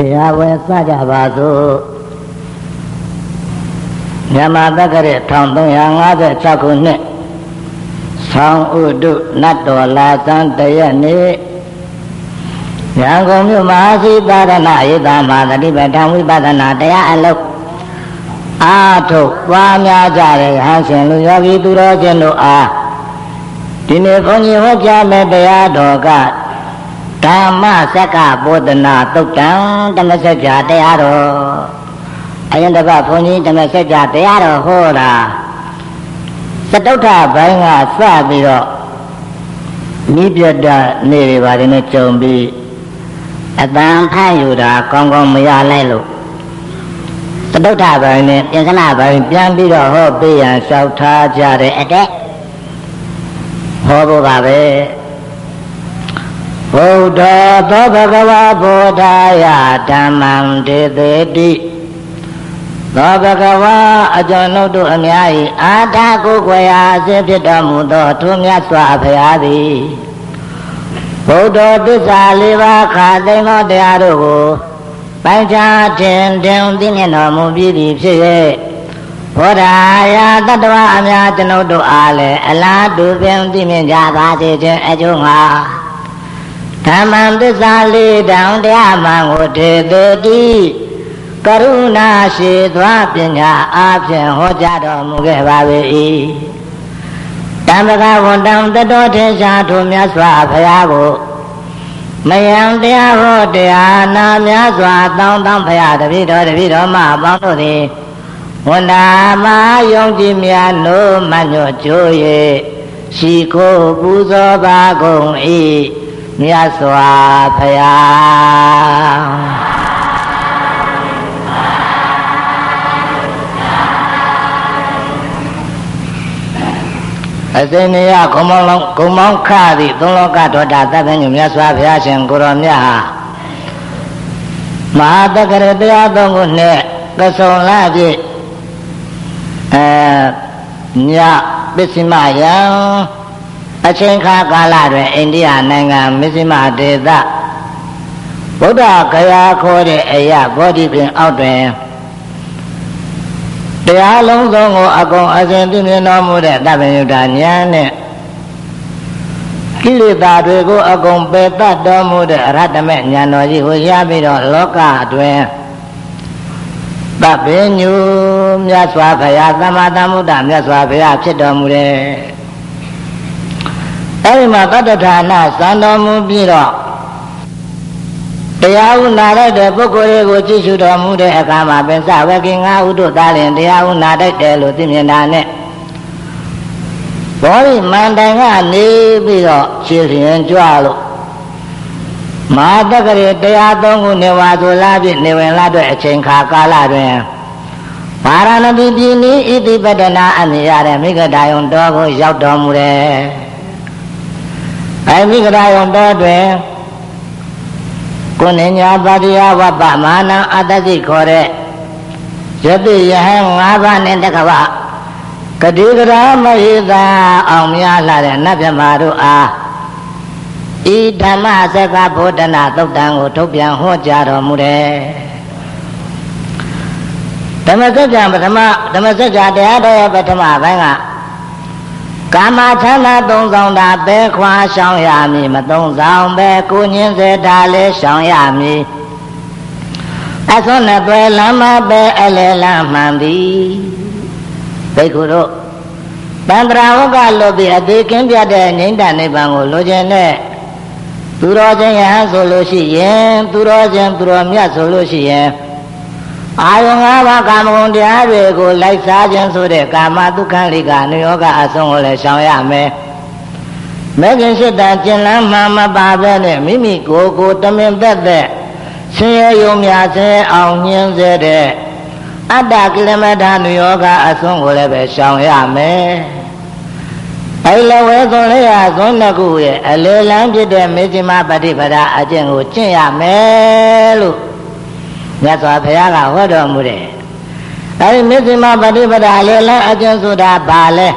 တရားဝယ်စကြပါစို့မြန်မာတက္ကရာ1356ခုနှစ်ဆောင်းဥတုနတ်တော်လာသံတရက်နေ့ရန်ကုန်မြို့မဟာစီသာရဏဧတမဟာတတိပဋ္ဌာန်ဝိပဿနာတရားအလုပ်အာထုတ်ပွားများကြတဲ့ဟန်ရှင်လူယောဂီသူတော်ချင်းတို့အားဒီနေ့ဘုန်းကြီးဟောကြားမဲ့တရားတော်က ဓမ္မစက္ကပောဒနာသုတ်တံဓမ္မစကြာတရားတော်အရင်တစ်ပတ်ဘုန်းကြီးဓမ္မစကြာတရားတော်ဟောတာသတုဋ္ဌဘိုင်းကစပြီးတော့မိပြတ်တဲ့နေတွေပါတယ်နဲ့ကြုံပြီးအတန်ဖတ်ယူတာကောင်းကောင်းမရလိုက်လို့သတုဋ္ဌဘိုင်းနဲ့ပြင်စနာဘိုင်းပြန်ပြီးတော့ဟောပေးရန်လျှောက်ထားကြတဲ့အတဲ့ဟောဖို့ပါပဲ ဗုဒ္ဓသောဘဂဝါဗုဒ္ဓယဓမ္မံဒေသေတိသောဘဂဝါအကျွန်ုပ်တို့အများ၏အာထာကိုယ်ွယ်ရာအစစ်ဖြစ်တော်မူသောထိုမြတ်စွာဘုရားသည်ဗုဒ္ဓသစ္စာလေးပါးခါသိမ်းသောတရားတို့ကိုပိုင်ခြားတင်တင်သိမြင်တော်မူပြီးသည်ဖြစ်၍ဘောဓာယာတတ္တဝအများကျွန်ုပ်တို့အားလည်းအလားတူပင်သိမြင်ကြပါစေခြင်းအကျိုးငါ ဓမ္မသစ္စာလေးတောင်တရားမှန်ကိုထေသေတိကရုဏာရှိသွားပညာအားဖြင့်ဟောကြားတော်မူခဲ့ပါ၏တမ္ပကဝန်တံတတော်ထေရှားထိုမြတ်စွာဘုရားကိုမယံတရားဟောတရားနာများစွာတောင်းတောင်းဘုရားတပည့်တော်တပည့်တော်မပေါင်းတို့သည်ဝန်တာမယုံကြည်များနိုးမညွတ်ကြိုး၍ရှိခိုးပူဇော်ပါကုန်၏ မြတ်စွာဘုရားအစိနေယဂုံမောင်းလုံးဂုံမောင်းခသည်သုံးလောကဒေါတာသဗ္ဗညုမြတ်စွာဘုရားရှင်ကိုရောမြတ်ဟာမဟာတက္ကရတရားသုံးခုနဲ့ကဆုံလာပြည့်အဲညပစ္စည်းမယံ အချိန်ခါကာလတွင်အိန္ဒိယနိုင်ငံမစ္စည်းမဒေသဗုဒ္ဓဂယာခေါ်တဲ့အရာဘောဓိပင်အောက်တွင်တရားလုံးစုံကိုအကုန်အစဉ်သိမြင်တော်မူတဲ့တပ္ပယုတ္တဉာဏ်နဲ့ကိလေသာတွေကိုအကုန်ပယ်တတ်တော်မူတဲ့အရဟတမေဉာဏ်တော်ကြီးကိုရပြီးတော့လောကအတွင်းတပ္ပေညုမြတ်စွာဘုရားသမ္မာသမ္ဗုဒ္ဓမြတ်စွာဘုရားဖြစ်တော်မူတယ် အဲဒီမှာတတ္တဌာနစံတော်မူပြီးတော့တရားဥနာလိုက်တဲ့ပုဂ္ဂိုလ်တွေကိုကြည့်ရှုတော်မူတဲ့အခါမှာပင်စဝကင်ငါဥတို့သားလင်တရားဥနာတိုက်တယ်လို့သိမြင်တာနဲ့ဘောရိမန္တန်ကနေပြီးတော့ခြေလျင်ကြွလို့မဟာတက္ကရေတရားသုံးခုနေဝါဆိုလာပြည့်နေဝင်လာတဲ့အချိန်ခါကာလတွင်ဗာရာဏသီပြည်နီးဣတိပတနာအမည်ရတဲ့မိဂဒာယုံတော်ကိုရောက်တော်မူတယ် အဲမိဂဒာယုံတော်တွင်ကိုနေညာပါတိယဝပ္ပမာနံအတ္တစိခေါ်တဲ့ယတိယဟံ၅ပါးနဲ့တကဗကတိကရာမဟိတာအောင်များလာတဲ့နတ်မြမာတို့အားဤဓမ္မစကဗုဒ္ဓနာသုတ်တံကိုထုတ်ပြန်ဟောကြားတော်မူတယ်ဓမ္မစကြာပထမဓမ္မစကြာတရားတော်ရဲ့ပထမပိုင်းက ကာမချမ်းသာသုံးဆောင်တာပဲခွာရှောင်ရမည်မသုံးဆောင်ပဲကိုညင်းစေတာလဲရှောင်ရမည်အစွန်းနဲ့တွေ့လမ်းမပဲအလဲလမ်းမှန်သည်ဘိက္ခုတို့တန္တရာဝကလို့ပြီးအသေးကင်းပြတဲ့ငိမ့်တနိဗ္ဗာန်ကိုလိုချင်တဲ့သူတော်ချင်းယဟန်ဆိုလို့ရှိရင်သူတော်ချင်းသူတော်မြတ်ဆိုလို့ရှိရင် အာယုံ၅ပါးကာမဂုဏ်တရားတွေကိုလိုက်စားခြင်းဆိုတဲ့ကာမတုခလိကအနုယောဂအဆုံးကိုလည်းရှောင်ရမယ်။မဲခင်ရှိတာကျင်လန်းမှမပါပဲနဲ့မိမိကိုယ်ကိုတမင်သက်သက်ဆင်းရဲယုံများဆင်းရဲအောင်ညှင်းစေတဲ့အတ္တကိလမထာနုယောဂအဆုံးကိုလည်းပဲရှောင်ရမယ်။အဲလဝဲသွန်လေးရသွန်နှစ်ခုရဲ့အလေလန်းဖြစ်တဲ့မေဇိမပฏิပဒါအကျင့်ကိုကျင့်ရမယ်လို့ မြတ်စွာဘုရားကဟောတော်မူတယ်။အဲဒီမစ္စည်းမပฏิပဒါလေလအကျဉ်းဆိုတာဘာလဲ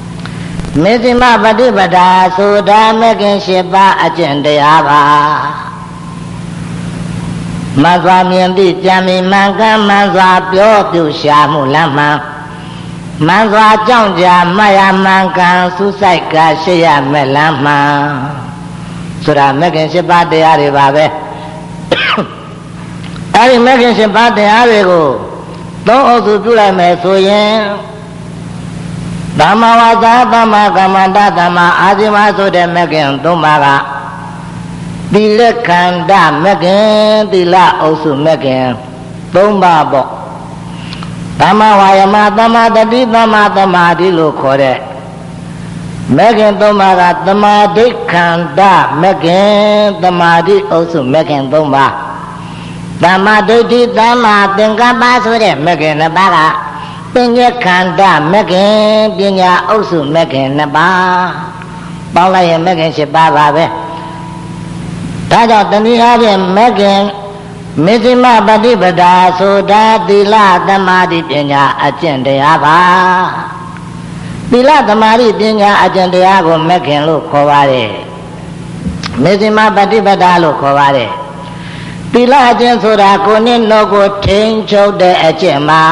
။မစ္စည်းမပฏิပဒါဆိုတာမကင်၈ပါးအကျင့်တရားပါ။မစွာမြင်သည့်ကြံမီမှန်ကန်မှန်စွာပြောပြုရှာမှုလမ်းမှန်မှန်စွာကြောင့်ကြာမရမှန်ကန်စူးစိုက်ကရှိရမဲ့လမ်းမှန်ဆိုတာမဂ္ဂင်၈ပါးတရားတွေပါပဲ အဲဒီမဂ္ဂင်၈ပါးတရားတွေကိုသုံးအုပ်စုပြုလိုက်မယ်ဆိုရင်သမ္မာဝါစာသမ္မာကမ္မန္တသမ္မာအာဇီဝဆိုတဲ့မဂ္ဂင်သုံးပါးကသီလခန္ဓာမဂ္ဂင်သီလအုပ်စုမဂ္ဂင်သုံးပါးပေါ့သမ္မာဝါယမသမ္မာတတိသမ္မာသမာဓိလို့ခေါ်တဲ့မဂ္ဂင်သုံးပါးကသမာဓိခန္ဓာမဂ္ဂင်သမာဓိအုပ်စုမဂ္ဂင်သုံးပါး သမ္မာဒိဋ္ဌိသမ္မာသင်္ကပ္ပဆိုတဲ့မဂ္ဂင်နှစ်ပါးကပညာခန္ဓာမဂ္ဂင်ပညာအုပ်စုမဂ္ဂင်နှစ်ပါးပေါင်းလိုက်ရင်မဂ္ဂင်၈ပါးပါပဲဒါကြောင့်တဏှာဖြင့်မဂ္ဂင်မေဇိမပฏิပဒါဆိုတာသီလသမာဓိပညာအကျင့်တရားပါသီလသမာဓိပညာအကျင့်တရားကိုမဂ္ဂင်လို့ခေါ်ပါတယ်မေဇိမပฏิပဒါလို့ခေါ်ပါတယ် သီလအကျင့်ဆိုတာကိုယ်နဲ့နှုတ်ကိုထိန်ချုပ်တဲ့အကျင့်မှာ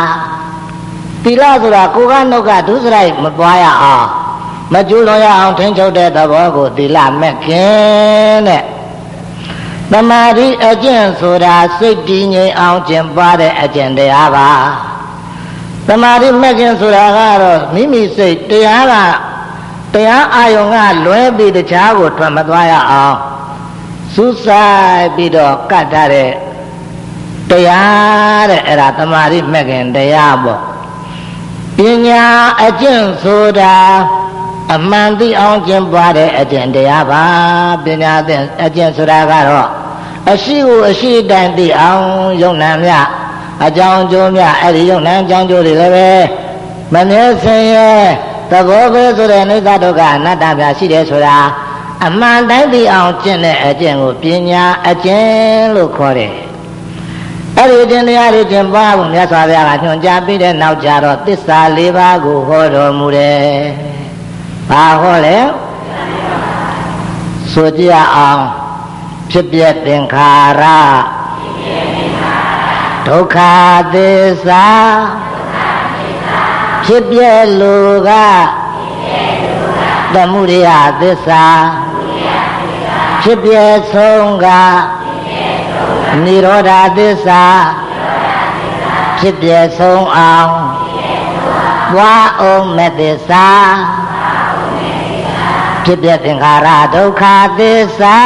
သီလဆိုတာကိုယ်ကနှုတ်ကဒုစရိုက်မပွားရအောင်မကျူးလွန်ရအောင်ထိန်ချုပ်တဲ့သဘောကိုသီလမဲ့ခင်တဲ့သမာဓိအကျင့်ဆိုတာစိတ်တည်ငြိမ်အောင်ကျင့်ပွားတဲ့အကျင့်တရားပါသမာဓိမဲ့ခင်ဆိုတာကတော့မိမိစိတ်တရားကတရားအာယုံကလွဲပြီးတခြားကိုထွက်မသွားရအောင် စူးစိုက်ပြီးတော့ကတ်ထားတဲ့တရားတဲ့အဲ့ဒါသမာဓိမဲ့ခင်တရားပေါ့ပညာအကျင့်ဆိုတာအမှန်သိအောင်ကျင့်ပွားတဲ့အကျင့်တရားပါပညာအကျင့်ဆိုတာကတော့အရှိကိုအရှိတန်သိအောင်ယုံနာမြအကြောင်းကျိုးမြအဲ့ဒီယုံနာအကြောင်းကျိုးတွေလည်းပဲမမြဲစင်ရဲ့သဘောပဲဆိုတဲ့အိဋ္ဌဒုက္ခအနတ္တပြရှိတယ်ဆိုတာ အမှန်တိုင်းသိအောင်ကျင့်တဲ့အကျင့်ကိုပညာအကျင့်လို့ခေါ်တယ်အဲ့ဒီတင်တရားတွေကျင့်ပွားဖို့မြတ်စွာဘုရားကညွှန်ကြားပြီးတဲ့နောက်ကြတော့သစ္စာ၄ပါးကိုဟောတော်မူတယ်။ဘာဟောလဲ။ဆိုကြအောင်ဖြစ်ပြသင်္ခါရဒုက္ခသစ္စာဖြစ်ပြလူက သမုဒယသစ္စာဖြစ်ပြဆုံးကနိရောဓသစ္စာဖြစ်ပြဆုံးအောင်ဘွားအောင်မဲ့သစ္စာဖြစ်ပြသင်္ခါရဒုက္ခသစ္စာ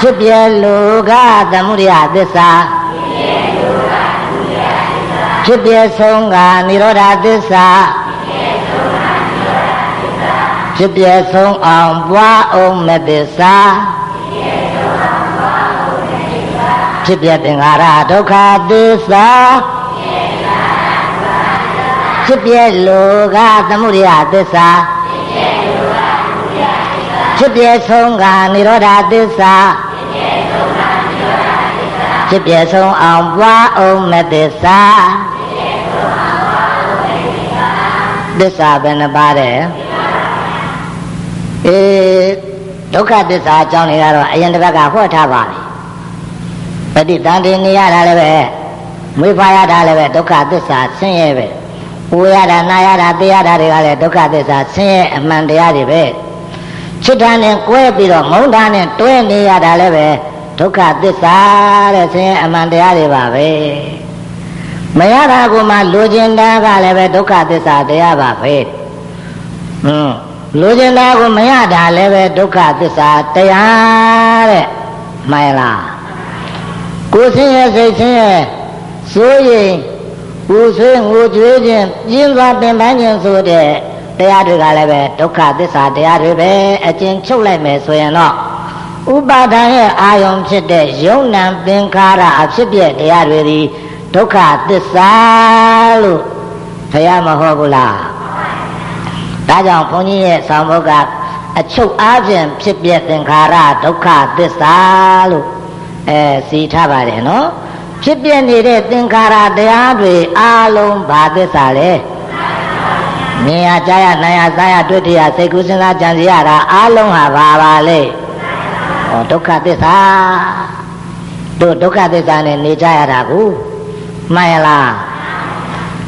ဖြစ်ပြလူကသမုဒယသစ္စာဖြစ်ပြဆုံးကနိရောဓသစ္စာ ဖြစ်ပြဆုံးအောင်ပွားအောင်မဲ့သစ္စာဖြစ်ပြသင်္ခါရဒုက္ခသစ္စာဖြစ်ပြလောကသမုဒယသစ္စာဖြစ်ပြဆုံးကនិရောဓသစ္စာဖြစ်ပြဆုံးအောင်ပွားအောင်မသစ္စာသစ္စာဘယ်နှပါးတဲ့ အေးဒုက္ခသစ္စာအကြောင်းတွေကတော့အရင်တစ်ပတ်ကဟောထားပါပြီပฏิတန်တင်နေရတာလည်းပဲမွေးဖွားရတာလည်းပဲဒုက္ခသစ္စာဆင်းရဲပဲဝေရတာနာရတာသိရတာတွေကလည်းဒုက္ခသစ္စာဆင်းရဲအမှန်တရားတွေပဲချစ်တာနဲ့ကွဲပြီးတော့မုန်းတာနဲ့တွဲနေရတာလည်းပဲဒုက္ခသစ္စာတဲ့ဆင်းရဲအမှန်တရားတွေပါပဲမရတာကမှလိုချင်တာကလည်းပဲဒုက္ခသစ္စာတရားပါပဲဟွန်း လိုချင်တာကိုမရတာလည်းပဲဒုက္ခသစ္စာတရားတဲ့မှန်လားကိုဆင်းရဲစိတ်ဆင်းရဲစိုးရင်ပူဆွေးငိုကြွေးခြင်းပြင်းစွာပင်ပန်းခြင်းဆိုတဲ့တရားတွေကလည်းပဲဒုက္ခသစ္စာတရားတွေပဲအကျဉ်းချုပ်လိုက်မယ်ဆိုရင်တော့ဥပါဒံရဲ့အာယုံဖြစ်တဲ့ယုံနံသင်္ခါရအဖြစ်ပြတရားတွေဒီဒုက္ခသစ္စာလို့ဘုရားမဟောဘူးလား ဒါကြောင့်ဘုန်းကြီးရဲ့ဆောင်းဘုတ်ကအချုပ်အားဖြင့်ဖြစ်ပြသင်္ခါရဒုက္ခသစ္စာလို့အဲစီထားပါတယ်နော်ဖြစ်ပြနေတဲ့သင်္ခါရတရားတွေအာလုံးဘာသစ္စာလဲမြင်ရကြားရနားရစားရတွေ့ထရစိတ်ကူးစဉ်းစားကြံစီရတာအာလုံးဟာဘာပါလဲဩဩဒုက္ခသစ္စာတို့ဒုက္ခသစ္စာနဲ့နေကြရတာကိုမှန်ရလား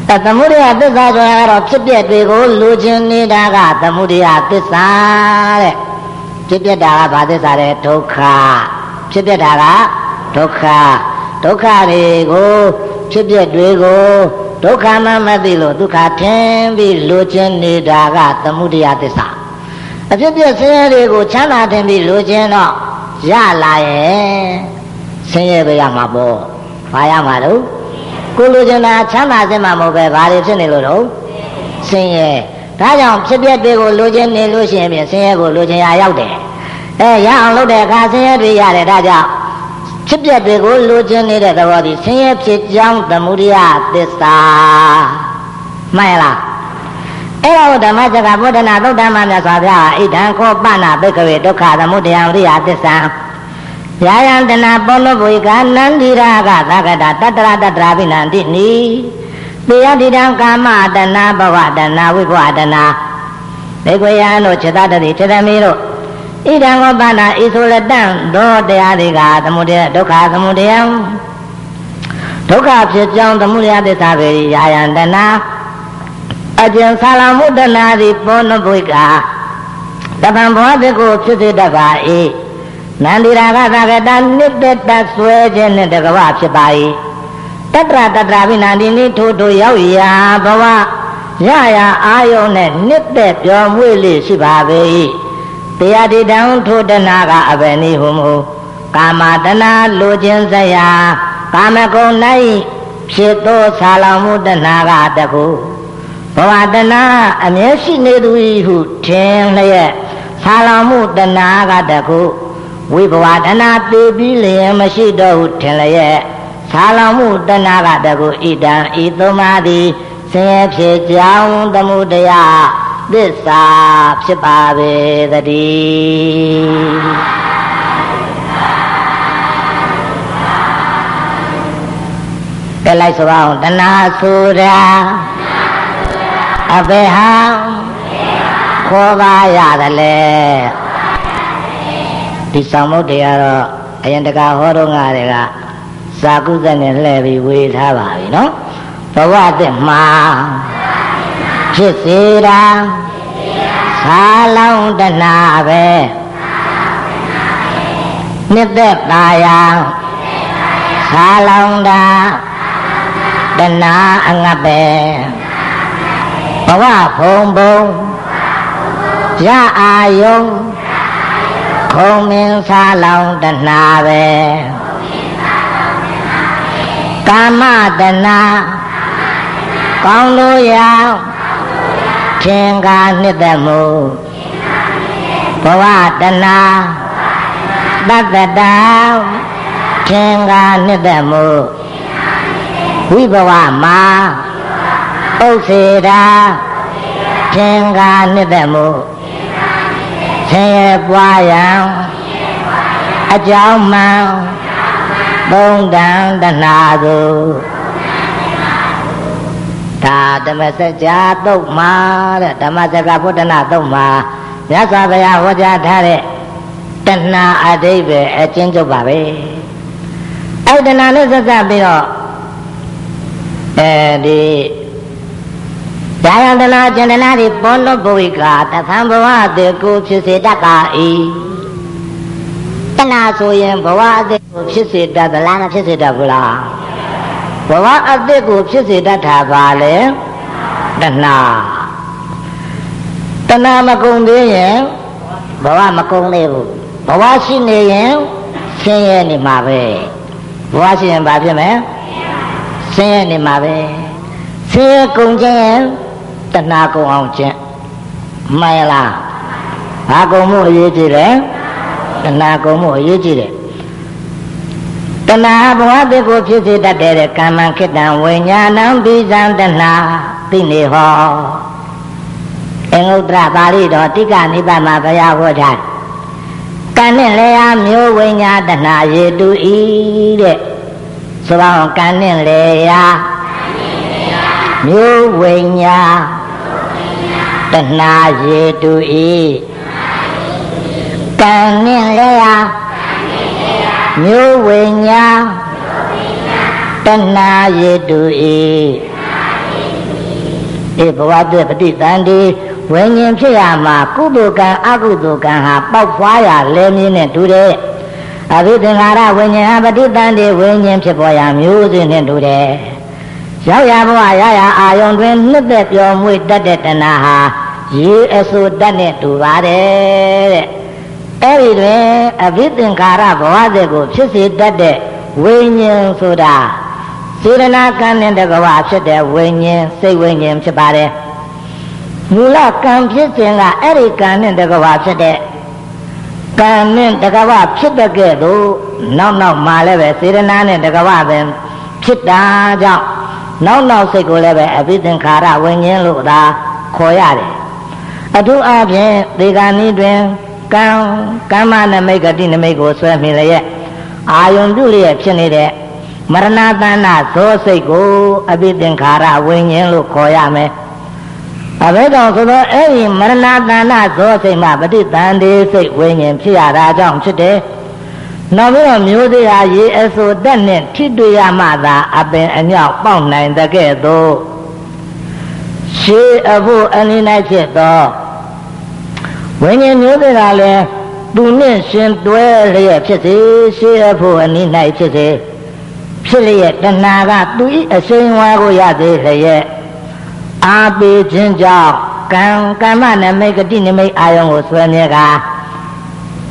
တသမုဒယသစ္စာဆိုတာကတော့ဖြစ်ပျက်တွေကိုလူချင်းနေတာကသမုဒယသစ္စာတဲ့ဖြစ်ပျက်တာကဘာသစ္စာလဲဒုက္ခဖြစ်ပျက်တာကဒုက္ခဒုက္ခတွေကိုဖြစ်ပျက်တွေကိုဒုက္ခမှမသိလို့ဒုက္ခထင်ပြီးလူချင်းနေတာကသမုဒယသစ္စာအဖြစ်ပြဆင်းရဲတွေကိုချမ်းသာထင်ပြီးလူချင်းတော့ရလာရဲ့ဆင်းရဲပဲရမှာပေါ့ဘာရမှာတော့ ကိုလူချင်းတာချမ်းသာစင်မှာမဟုတ်ပဲဘာတွေဖြစ်နေလို့တော့ဆင်းရဲဒါကြောင့်ဖြစ်ပျက်တွေကိုလူချင်းနေလို့ရှိရင်ပြင်ဆင်းရဲကိုလူချင်းရရောက်တယ်အဲရအောင်လုပ်တဲ့အခါဆင်းရဲတွေရတယ်ဒါကြောင့်ဖြစ်ပျက်တွေကိုလိုချင်နေတဲ့သဘောဒီဆင်းရဲဖြစ်ကြောင်းသမုဒိယသစ္စာမှန်လားအဲ့ဒါကိုဓမ္မစကားဗုဒ္ဓနာသုတ်တမမြတ်စွာဘုရားဣဒံခောပနာဘိကဝေဒုက္ခသမုဒယဝရိယသစ္စာ ယာယံတနာပောလဘွေကနန္ဒီရာကသကတတတရတတရာဘိနန္တိနိတေယတိတံကာမတနာဘဝတနာဝိဘဝတနာဘေကွေယံတို့ခြေတတတိခြေသမီးတို့ဣဒံဝပနာဤဆိုလက်တံသောတရားတွေကသမုဒယဒုက္ခသမုဒယံဒုက္ခဖြစ်ကြောင်းသမုဒယသစ္စာပေရိယာယံတနာအကျဉ်ဆာလမှုတနာသည်ပောနဘွိကတပံဘောတိကိုဖြစ်စေတတ်ပါ၏ နန္ဒီရာဂသကတနိတ္တတဆွဲခြင်းနဲ့တကဝဖြစ်ပါ၏တတရတတရာဘိနန္ဒီနိထို့ထိုရောက်ရာဘဝရရအာယုန်နဲ့နှစ်သက်ပြောမွေ့လေးရှိပါပေ၏တရားတိတံထိုတနာကအဘယ်နည်းဟုမူကာမတနာလိုခြင်းစရာကာမဂုဏ်၌ဖြစ်သောဆာလောင်မှုတနာကတခုဘဝတနာအမျက်ရှိနေသူဟုထင်လျက်ဆာလောင်မှုတနာကတခု ဝိဘဝတနာပေပြီးလျင်မရှိတော့ဟုထင်လျက်ဆာလောင်မှုတနာကတခုဣဒံဤသုံးပါးသည်ဆင်းရဲဖြစ်ကြောင်းသမှုတရားသစ္စာဖြစ်ပါပေသတည်းကဲလိုက်ဆိုအောင်တဏှာဆိုတာအဘေဟံခေါ်ပါရတယ်လေ ဒီဆောင်မုတ်တရားတော့အရင်တကဟောတော့ငါတွေကစာကုသနဲ့လှည့်ပြီးဝေထားပါပြီနော်ဘဝတည်းမှာဖြစ်စေတာသာလောင်းတနာပဲနှစ်သက်ตาယာသာလောင်းတာတနာအငတ်ပဲဘဝဖုံဖုံရအာယုံ ခုံမင်းသာလောင်းတနာပဲကာမတနာကောင်းလို့ရထင်ကားနှစ်သက်မှုဘဝတနာတတ္တတာထင်ကားနှစ်သက်မှုဝိဘဝမှာဥစ္စေတာထင်ကားနှစ်သက်မှု ဆင်းရဲပွားရန်အကြောင်းမှန်သုံးတန်တနာသို့ဒါဓမ္မစကြာသုတ်မှာတဲ့ဓမ္မစကဘုဒ္ဓနာသုတ်မှာမြတ်စွာဘုရားဟောကြားထားတဲ့တဏှာအတိဘယ်အကျဉ်းချုပ်ပါပဲအဲ့တဏှာနဲ့ဆက်စပ်ပြီးတော့အဲဒီ ဒါယတနာကျင်တနာဒီဘောလဘဝိကတသံဘဝတေကိုဖြစ်စေတတ်ပါ၏တဏှာဆိုရင်ဘဝအသေးကိုဖြစ်စေတတ်သလားမဖြစ်စေတတ်ဘူးလားဘဝအသစ်ကိုဖြစ်စေတတ်တာပါလေတဏှာတဏှာမကုန်သေးရင်ဘဝမကုန်သေးဘူးဘဝရှိနေရင်ဆင်းရဲနေမှာပဲဘဝရှိရင်ဘာဖြစ်မလဲဆင်းရဲနေမှာပဲဆင်းရဲကုန်ခြင်း တဏှာကုန်အောင်ခြင်းမှန်လားဘာကုန်မှုအရေးကြီးတယ်တဏှာကုန်မှုအရေးကြီးတယ်တဏှာဘဝတိကိုဖြစ်စေတတ်တဲ့ကမ္မခိတံဝိညာဏံပိဇံတဏှာသိနေဟောအင်္ဂုတ္တရပါဠိတော်တိကနိဗ္ဗာန်မှာဘုရားဟောထားကံနဲ့လေယာမျိုးဝိညာတဏှာရေတူဤတဲ့ဆိုတော့ကံနဲ့လေယာမျိုးဝိညာ တဏှာရေတူဤကံနဲ့လေယာမျိုးဝိညာတဏှာရတုဤဧဘဝတ္တပฏิတန်ဒီဝိညာဉ်ဖြစ်ရမှာကုသိုလ်ကံအကုသိုလ်ကံဟာပေါက်ဖွားရလဲမြင်းနဲ့တူတယ်အဘိသင်္ခါရဝိညာဉ်ဟာပฏิတန်ဒီဝိညာဉ်ဖြစ်ပေါ်ရာမျိုးစဉ်နဲ့တူတယ်ရောက်ရဘဝရရအာယုံတွင်နှစ်သက်ပြောမွေတတ်တဲ့တဏှာဟာ ရေအစိုးတတ်နဲ့တူပါတယ်တဲ့အဲ့ဒီတွင်အဘိသင်္ခါရဘဝတဲ့ကို ဖြစ်စေတတ်တဲ့ဝိညာဉ်ဆိုတာစေရနာကံနဲ့တကဝဖြစ်တဲ့ဝိညာဉ်စိတ်ဝိညာဉ်ဖြစ်ပါတယ်မူလကံဖြစ်ခြင်းကအဲ့ဒီကံနဲ့တကဝဖြစ်တဲ့ကံနဲ့တကဝဖြစ်တဲ့ကဲ့သို့နောက်နောက်မှာလည်းပဲစေရနာနဲ့တကဝပဲဖြစ်တာကြောင့်နောက်နောက်စိတ်ကိုလည်းပဲအဘိသင်္ခါရဝိညာဉ်လို့သာခေါ်ရတယ် အထူးအားဖြင့်ဒီကံဤတွင်ကံကမ္မနမိတ်ကတိနမိတ်ကိုဆွဲမိလျက်အာယုံပြုလျက်ဖြစ်နေတဲ့မရဏတဏ္ဍဇောစိတ်ကိုအဘိသင်္ခါရဝိညာဉ်လို့ခေါ်ရမယ်အဘိဓမ္မာဆိုတော့အဲ့ဒီမရဏတဏ္ဍဇောစိတ်မှာပฏิတန်ဒီစိတ်ဝိညာဉ်ဖြစ်ရတာကြောင့်ဖြစ်တယ်နောက်ပြီးတော့မျိုးသေးဟာရေအဆိုတက်နဲ့ထိတွေ့ရမှသာအပင်အမြောက်ပေါက်နိုင်တဲ့ကဲ့သို့ရှေးအဖို့အနိနိုင်ဖြစ်သော ဝိညာဉ်မျိုးတွေကလည်းသူနဲ့ရှင်တွဲလျက်ဖြစ်စေရှေးအဖို့အနိနိုင်ဖြစ်စေဖြစ်လျက်တဏှာကသူဤအစိမ်းဝါကိုရသေးလျက်အာပေခြင်းကြောင့်ကံကမ္မနမိတ်ကတိနမိတ်အာယုံကိုဆွဲမြဲက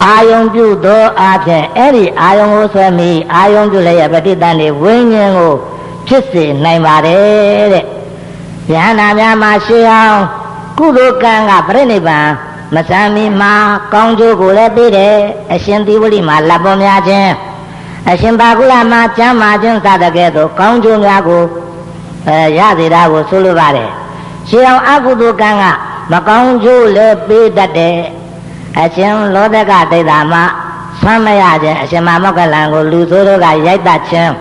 အာယုံပြုသောအဖြစ်အဲ့ဒီအာယုံကိုဆွဲမိအာယုံပြုလျက်ပဋိသန္ဓေဝိညာဉ်ကိုဖြစ်စေနိုင်ပါတယ်တဲ့ဉာဏ်နာများမှာရှေးအောင်ကုသိုလ်ကံကပြိဋိဘံ မစံမီမှာကောင်းကျိုးကိုလည်းပေးတယ်အရှင်သီဝလိမှာလက်ပေါ်များခြင်းအရှင်ဘာကုလမှာကျမ်းမာခြင်းစသကဲ့သို့ကောင်းကျိုးများကိုအဲရစေတာကိုဆိုလိုပါတယ်ရှေးအောင်အကုသိုလ်ကံကမကောင်းကျိုးလည်းပေးတတ်တယ်အရှင်လောဒကဒိဋ္ဌာမှာဆွမ်းမရခြင်းအရှင်မမောကလံကိုလူဆိုးတို့ကရိုက်တတ်ခြင်း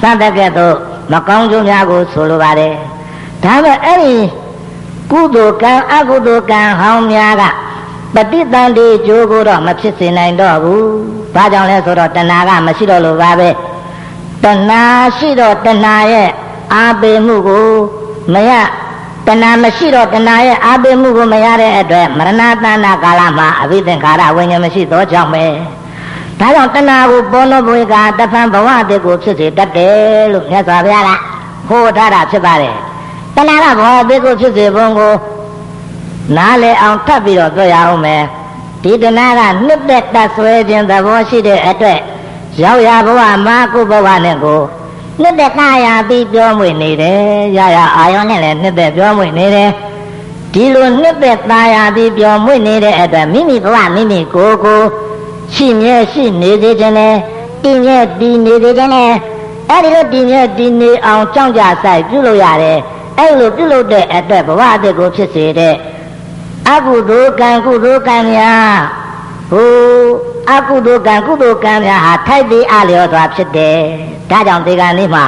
စသကဲ့သို့မကောင်းကျိုးများကိုဆိုလိုပါတယ်ဒါပေမဲ့အဲ့ဒီကုသိုလ်ကံအကုသိုလ်ကံဟောင်းများက ပฏิတန်ဒီကြိုးကိုတော့မဖြစ်စေနိုင်တော့ဘူး။ဘာကြောင့်လဲဆိုတော့တဏှာကမရှိတော့လို့ပါပဲ။တဏှာရှိတော့တဏှာရဲ့အာပေမှုကိုမရတဏှာမရှိတော့တဏှာရဲ့အာပေမှုကိုမရတဲ့အတွက်မရဏတဏ္ဍကာလမှာအဘိသင်္ခါရဝိညာဉ်မရှိသောကြောင့်ပဲ။ဒါကြောင့်တဏှာကိုပေါ်လို့ဘဝကတဖန်ဘဝတည်းကိုဖြစ်စေတတ်တယ်လို့မြတ်စွာဘုရားကဟောထားတာဖြစ်ပါတယ်။တဏှာကဘဝတည်းကိုဖြစ်စေပုံကို နားလေအောင်ထပ်ပြီးတော့ပြောရအောင်မယ်ဒီတဏှာကနှစ်သက်တတ်ဆွဲခြင်းသဘောရှိတဲ့အတွက်ရောက်ရဘဝမှာကိုဘဝနဲ့ကိုနှစ်သက်ကာရပြီးပြောမွေနေတယ်ရရအာယောနဲ့လည်းနှစ်သက်ပြောမွေနေတယ်ဒီလိုနှစ်သက်သားရပြီးပြောမွေနေတဲ့အတွက်မိမိဘဝမိမိကိုယ်ကိုရှိမြဲရှိနေစေခြင်းနဲ့တည်မြဲတည်နေစေခြင်းနဲ့အဲ့ဒီလိုတည်မြဲတည်နေအောင်ကြောင်းကြဆိုင်ပြုလို့ရတယ်အဲ့လိုပြုလုပ်တဲ့အတွက်ဘဝအတ္တကိုဖြစ်စေတဲ့ အကုသိုလ်ကံကုသိုလ်ကံများဟိုအကုသိုလ်ကံကုသိုလ်ကံများဟာထိုက်ပြီးအလျော်စွာဖြစ်တယ်ဒါကြောင့်ဒီကနေ့မှာ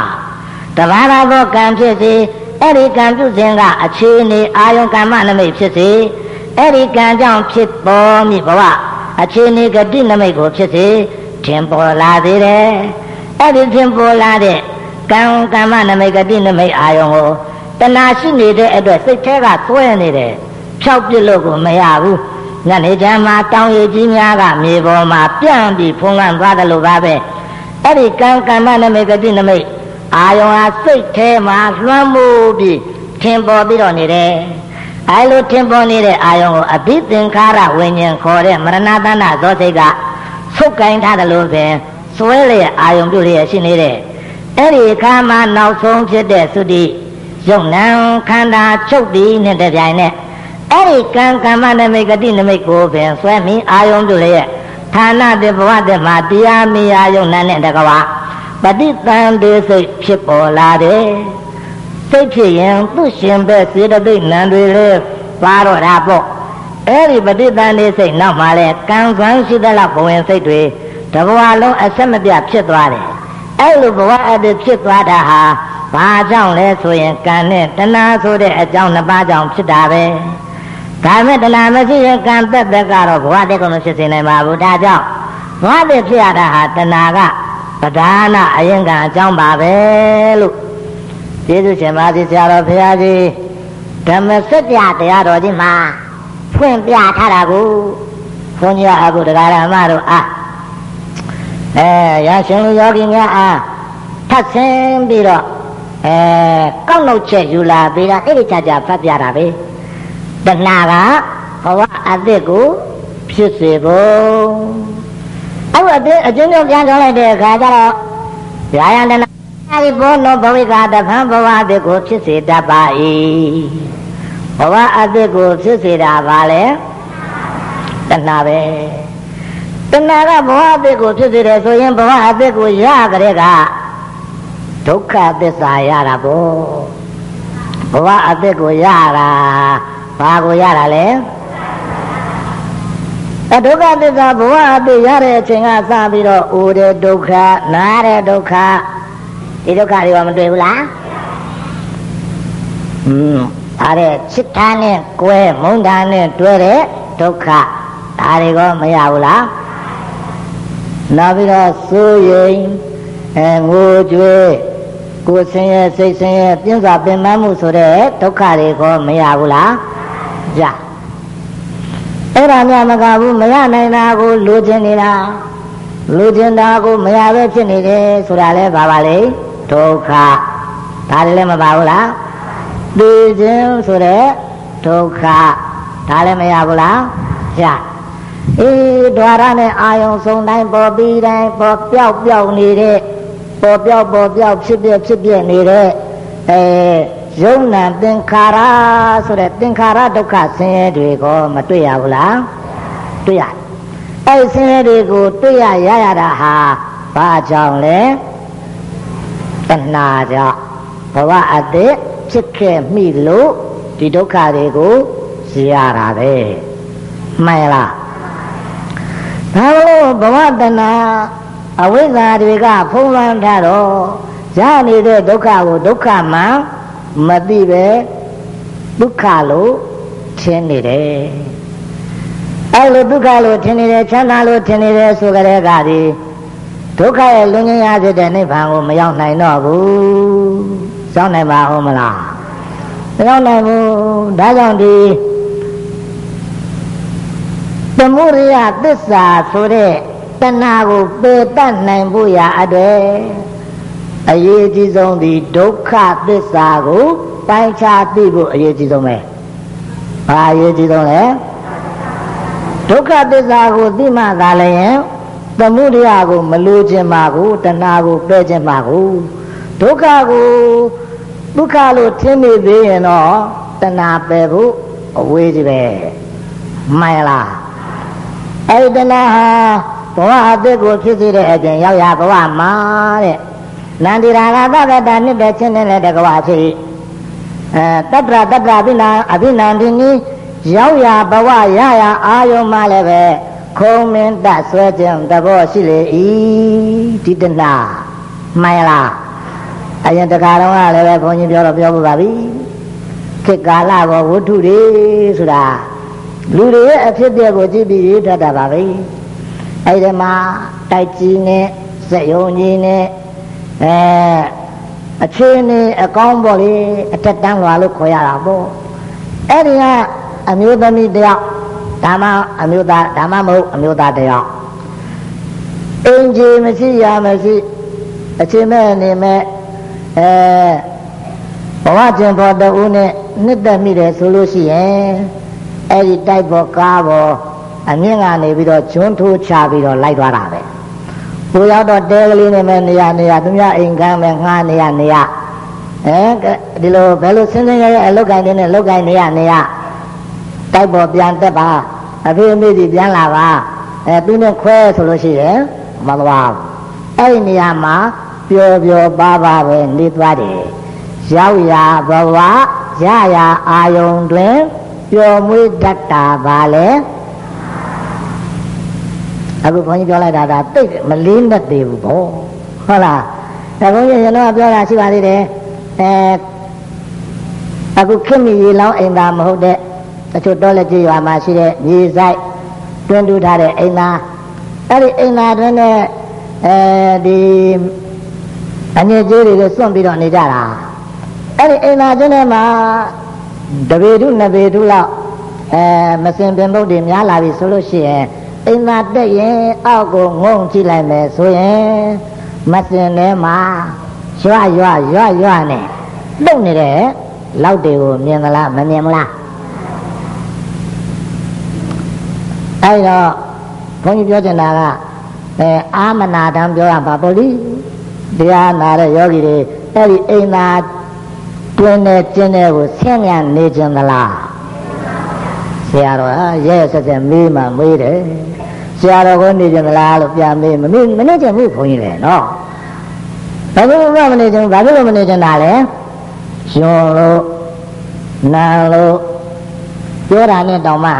တဘာသာသောကံဖြစ်စေအဲ့ဒီကံပြုခြင်းကအခြေအနေအာယုံကမ္မနမိတ်ဖြစ်စေအဲ့ဒီကံကြောင့်ဖြစ်ပေါ်မိဘဝအခြေအနေဂတိနမိတ်ကိုဖြစ်စေထင်ပေါ်လာသေးတယ်အဲ့ဒီထင်ပေါ်လာတဲ့ကံကမ္မနမိတ်ဂတိနမိတ်အာယုံကိုတဏှာရှိနေတဲ့အတွက်စိတ်ထဲကသွဲနေတယ် ဖြောက်ပြစ်လို့ကိုမရဘူးညနေချမ်းမှာတောင်ရည်ကြီးများကမြေပေါ်မှာပြန့်ပြီးဖုံးလန်းသွားတယ်လို့ပါပဲအဲ့ဒီကံကမ္မနမိတ်ကတိနမိတ်အာယုံဟာစိတ်ထဲမှာလွှမ်းမိုးပြီးထင်ပေါ်ပြီးတော့နေတယ်အဲလိုထင်ပေါ်နေတဲ့အာယုံကိုအဘိသင်္ခါရဝิญဉ်ခေါ်တဲ့မရဏတဏ္ဍဇောစိတ်ကဆုတ်ကင်ထားတယ်လို့ပင်စွဲလျက်အာယုံပြုလျက်ရှိနေတဲ့အဲ့ဒီအခါမှာနောက်ဆုံးဖြစ်တဲ့သုတိယုံနံခန္ဓာချုပ်ပြီးနဲ့တပြိုင်နက် အဲ့ဒီကံကမ္မနမိတ်ဂတိနမိတ်ကိုပင်ဆွဲမိအာယုံပြုလျက်ဌာနတဘဝတမှာတရားမယာယုံနံနဲ့တကဝပฏิတန်တေစိတ်ဖြစ်ပေါ်လာတယ်စိတ်ဖြစ်ရင်သူရှင်ပဲစေတသိက်နံတွေလေပါတော့တာပေါ့အဲ့ဒီပฏิတန်တေစိတ်နောက်မှာလဲကံကံရှိတဲ့လောက်ဘဝင်စိတ်တွေတဘဝလုံးအဆက်မပြတ်ဖြစ်သွားတယ်အဲ့လိုဘဝအတ္တဖြစ်သွားတာဟာဘာကြောင့်လဲဆိုရင်ကံနဲ့တဏှာဆိုတဲ့အကြောင်းနှစ်ပါးကြောင့်ဖြစ်တာပဲ ဒါမဲ့တဏှာမရှိရင်ကံသက်သက်ကတော့ဘဝတည်းကမဖြစ်စေနိုင်ပါဘူးဒါကြောင့်ဘဝတည်ဖြစ်ရတာဟာတဏှာကပဓာနာအရင်ကအကြောင်းပါပဲလို့ကျေးဇူးရှင်ပါစီဆရာတော်ဘုရားကြီးဓမ္မစကြာတရားတော်ကြီးမှာဖွင့်ပြထားတာကိုဘုန်းကြီးအခုတရားဓမ္မတို့အားအဲရရှင်လူယောဂီများအားထပ်ဆင်းပြီးတော့အဲကောက်နှုတ်ချက်ယူလာပြီးတော့အဲ့ဒီချာချာဖတ်ပြတာပဲ တဏှာကဘဝအသစ်ကိုဖြစ်စေဖို့အဲ့အတင်းအချင်းချင်းပြန်ပြောလိုက်တဲ့အခါကျတော့ရာယန္တနာအဲဒီဘောနောဘဝိကတဖန်ဘဝအသစ်ကိုဖြစ်စေတတ်ပါ၏ဘဝအသစ်ကိုဖြစ်စေတာပါလေတဏှာပဲတဏှာကဘဝအသစ်ကိုဖြစ်စေတယ်ဆိုရင်ဘဝအသစ်ကိုရကြတဲ့ကဒုက္ခသစ္စာရတာပေါ့ဘဝအသစ်ကိုရတာ ဘာကိုရတာလဲအဒုက္ခသစ္စာဘဝအတိရတဲ့အချိန်ကစပြီးတော့အိုတဲ့ဒုက္ခနားတဲ့ဒုက္ခဒီဒုက္ခတွေကမတွေ့ဘူးလားอืมဒါတဲ့ချစ်ထားနဲ့ကွဲမုန်းတာနဲ့တွဲတဲ့ဒုက္ခဒါတွေကမရဘူးလားနောက်ပြီးတော့စိုးရိမ်အဲငိုကြွေးကိုယ်ဆင်းရဲစိတ်ဆင်းရဲပြင်းစွာပင်ပန်းမှုဆိုတဲ့ဒုက္ခတွေကမရဘူးလား ရအဲ့ဒါများမကဘူးမရနိုင်တာကိုလိုချင်နေတာလိုချင်တာကိုမရပဲဖြစ်နေတယ်ဆိုတာလဲပါပါလေဒုက္ခဒါလည်းမပါဘူးလားသိခြင်းဆိုတဲ့ဒုက္ခဒါလည်းမရဘူးလားရအေးဒွါရနဲ့အာယုံဆုံးတိုင်းပေါ်ပြီးတိုင်းပေါ်ပြောက်ပြောက်နေတဲ့ပေါ်ပြောက်ပေါ်ပြောက်ဖြစ်ပြဖြစ်ပြနေတဲ့အဲ ယုံနာသင်္ခါရဆိုတဲ့သင်္ခါရဒုက္ခဆင်းရဲတွေကိုမတွေ့ရဘူးလားတွေ့ရအဲ့ဆင်းရဲတွေကိုတွေ့ရရရတာဟာဘာကြောင့်လဲတဏှာကြောင့်ဘဝအတ္တဖြစ်ခဲ့မိလို့ဒီဒုက္ခတွေကိုရတာပဲမှန်လားဒါလို့ဘဝတဏှာအဝိဇ္ဇာတွေကဖုံးလွှမ်းထားတော့ရနေတဲ့ဒုက္ခကိုဒုက္ခမှ မသိပဲဒုက္ခလို့ထင်နေတယ်အဲလိုဒုက္ခလို့ထင်နေတယ်ချမ်းသာလို့ထင်နေတယ်ဆိုကြတဲ့ကဒီဒုက္ခရဲ့လွန်ငင်းရဖြစ်တဲ့နိဗ္ဗာန်ကိုမရောက်နိုင်တော့ဘူးရောက်နိုင်ပါဦးမလားမရောက်နိုင်ဘူးဒါကြောင့်ဒီသမုဒိယသစ္စာဆိုတဲ့တဏှာကိုပေတတ်နိုင်ဖို့ရာအတွက် အရေးကြီးဆုံးဒီဒုက္ခသစ္စာကိုပိုင်းခြားသိဖို့အရေးကြီးဆုံးပဲ။ဘာအရေးကြီးဆုံးလဲ။ဒုက္ခသစ္စာကိုသိမှသာလည်းသမုဒယကိုမလိုခြင်းပါကိုတဏှာကိုပယ်ခြင်းပါကိုဒုက္ခကိုဒုက္ခလို့ထင်နေသေးရင်တော့တဏှာပယ်ဖို့အဝေးကြီးပဲ။မှန်လား။အဲဒီတဏှာဟာဘဝအသက်ကိုဖြစ်စေတဲ့အချိန်ရောက်ရဘဝမှာတဲ့ နန္ဒီရာဂသဗ္ဗတာနှစ်တဲ့ချင်းနဲ့တကဝဖြစ်အဲတတ္တရတတ္တအဘိနာအဘိနန္ဒီနီရောက်ရဘဝရရအာယုံမှလည်းပဲခုံမင်းတဆွဲခြင်းသဘောရှိလေ၏ဒီတနာမှန်လားအရင်တခါတော့ကလည်းပဲဘုန်းကြီးပြောတော့ပြောပြပါပြီခေတ်ကာလဘောဝတ္ထုတွေဆိုတာလူတွေရဲ့အဖြစ်အပျက်ကိုကြည့်ပြီးရေးတတ်တာပါပဲအဲ့ဒီမှာတိုက်ကြီးနဲ့စက်ယုံကြီးနဲ့ အဲအခြေအနေအကောင်းပေါ့လေအတက်တန်းလွာလို့ခေါ်ရတာပေါ့အဲ့ဒီကအမျိုးသမီးတယောက်ဒါမှအမျိုးသားဒါမှမဟုတ်အမျိုးသားတယောက်အင်ဂျီမရှိရမရှိအချိန်မဲ့နေမဲ့အဲဘဝကျင်ဖို့တူနဲ့နှစ်သက်မိတယ်ဆိုလို့ရှိရင်အဲ့ဒီတိုက်ပေါ်ကားပေါ်အမြင့်ကနေပြီးတော့ကျွန်းထိုးချပြီးတော့လိုက်သွားတာပဲ ကိုရောက်တော့တဲကလေးနဲ့ပဲနေရနေရသူများအိမ်ကမ်းပဲငှားနေရနေရအဲဒီလိုဘယ်လိုစင်းစင်းရဲရဲအလုတ်ကိုင်းနေလုတ်ကိုင်းနေရနေရတိုက်ပေါ်ပြန်တက်ပါအဖေအမေကြီးပြန်လာပါအဲသူနဲ့ခွဲဆိုလို့ရှိရင်မသွားဘူးအဲ့ဒီနေရာမှာပျော်ပျော်ပါပါပဲနေသွားတယ်ရောက်ရာဘဝရရာအာယုံတွင်ပျော်မွေးတတ်တာပါလေ အခုဘုန်းကြီးပြောလိုက်တာဒါတိတ်မလေးနဲ့သေးဘူးဗောဟုတ်လားဒါဘုန်းကြီးရတော့ပြောတာရှိပါသေးတယ်အဲအခုခင်မီရေလောင်းအိမ်သာမဟုတ်တဲ့တချို့တောလက်ကြီးရွာမှာရှိတဲ့မြေဆိုင်တွင်းတူးထားတဲ့အိမ်သာအဲ့ဒီအိမ်သာတွင်နဲ့အဲဒီအညစ်အကြေးတွေကိုစွန့်ပြီးတော့နေကြတာအဲ့ဒီအိမ်သာတွင်ထဲမှာတပေတုနှစ်ပေတုလောက်အဲမစင်ပင်ဘုတ်တွေများလာပြီဆိုလို့ရှိရင် အိမ်သာတက်ရင်အောက်ကိုငုံကြည့်လိုက်မယ်ဆိုရင်မစင်ထဲမှာရွရွရွရွနဲ့လုံနေတဲ့လောက်တွေကိုမြင်သလားမမြင်ဘူးလားအဲ့တော့ဘုန်းကြီးပြောချင်တာကအဲအာမနာတံပြောရပါပေါ့လေတရားနာတဲ့ယောဂီတွေအဲ့ဒီအိမ်သာတွင်တဲ့ကျင်းတဲ့ကိုဆင်းရဲနေကြသလား ဆရာတော်ရဲဆက်ဆက်မေးမှမေးတယ်ဆရာတော်ကိုနေကြသလားလို့ပြန်မေးမမေးမနေကြဘူးဘုန်းကြီးလေနော်ဘာလို့မနေကြဘူးဘာလို့မနေကြတာလဲရှင်လို့နာလို့ပြောတာနဲ့တောင်မှ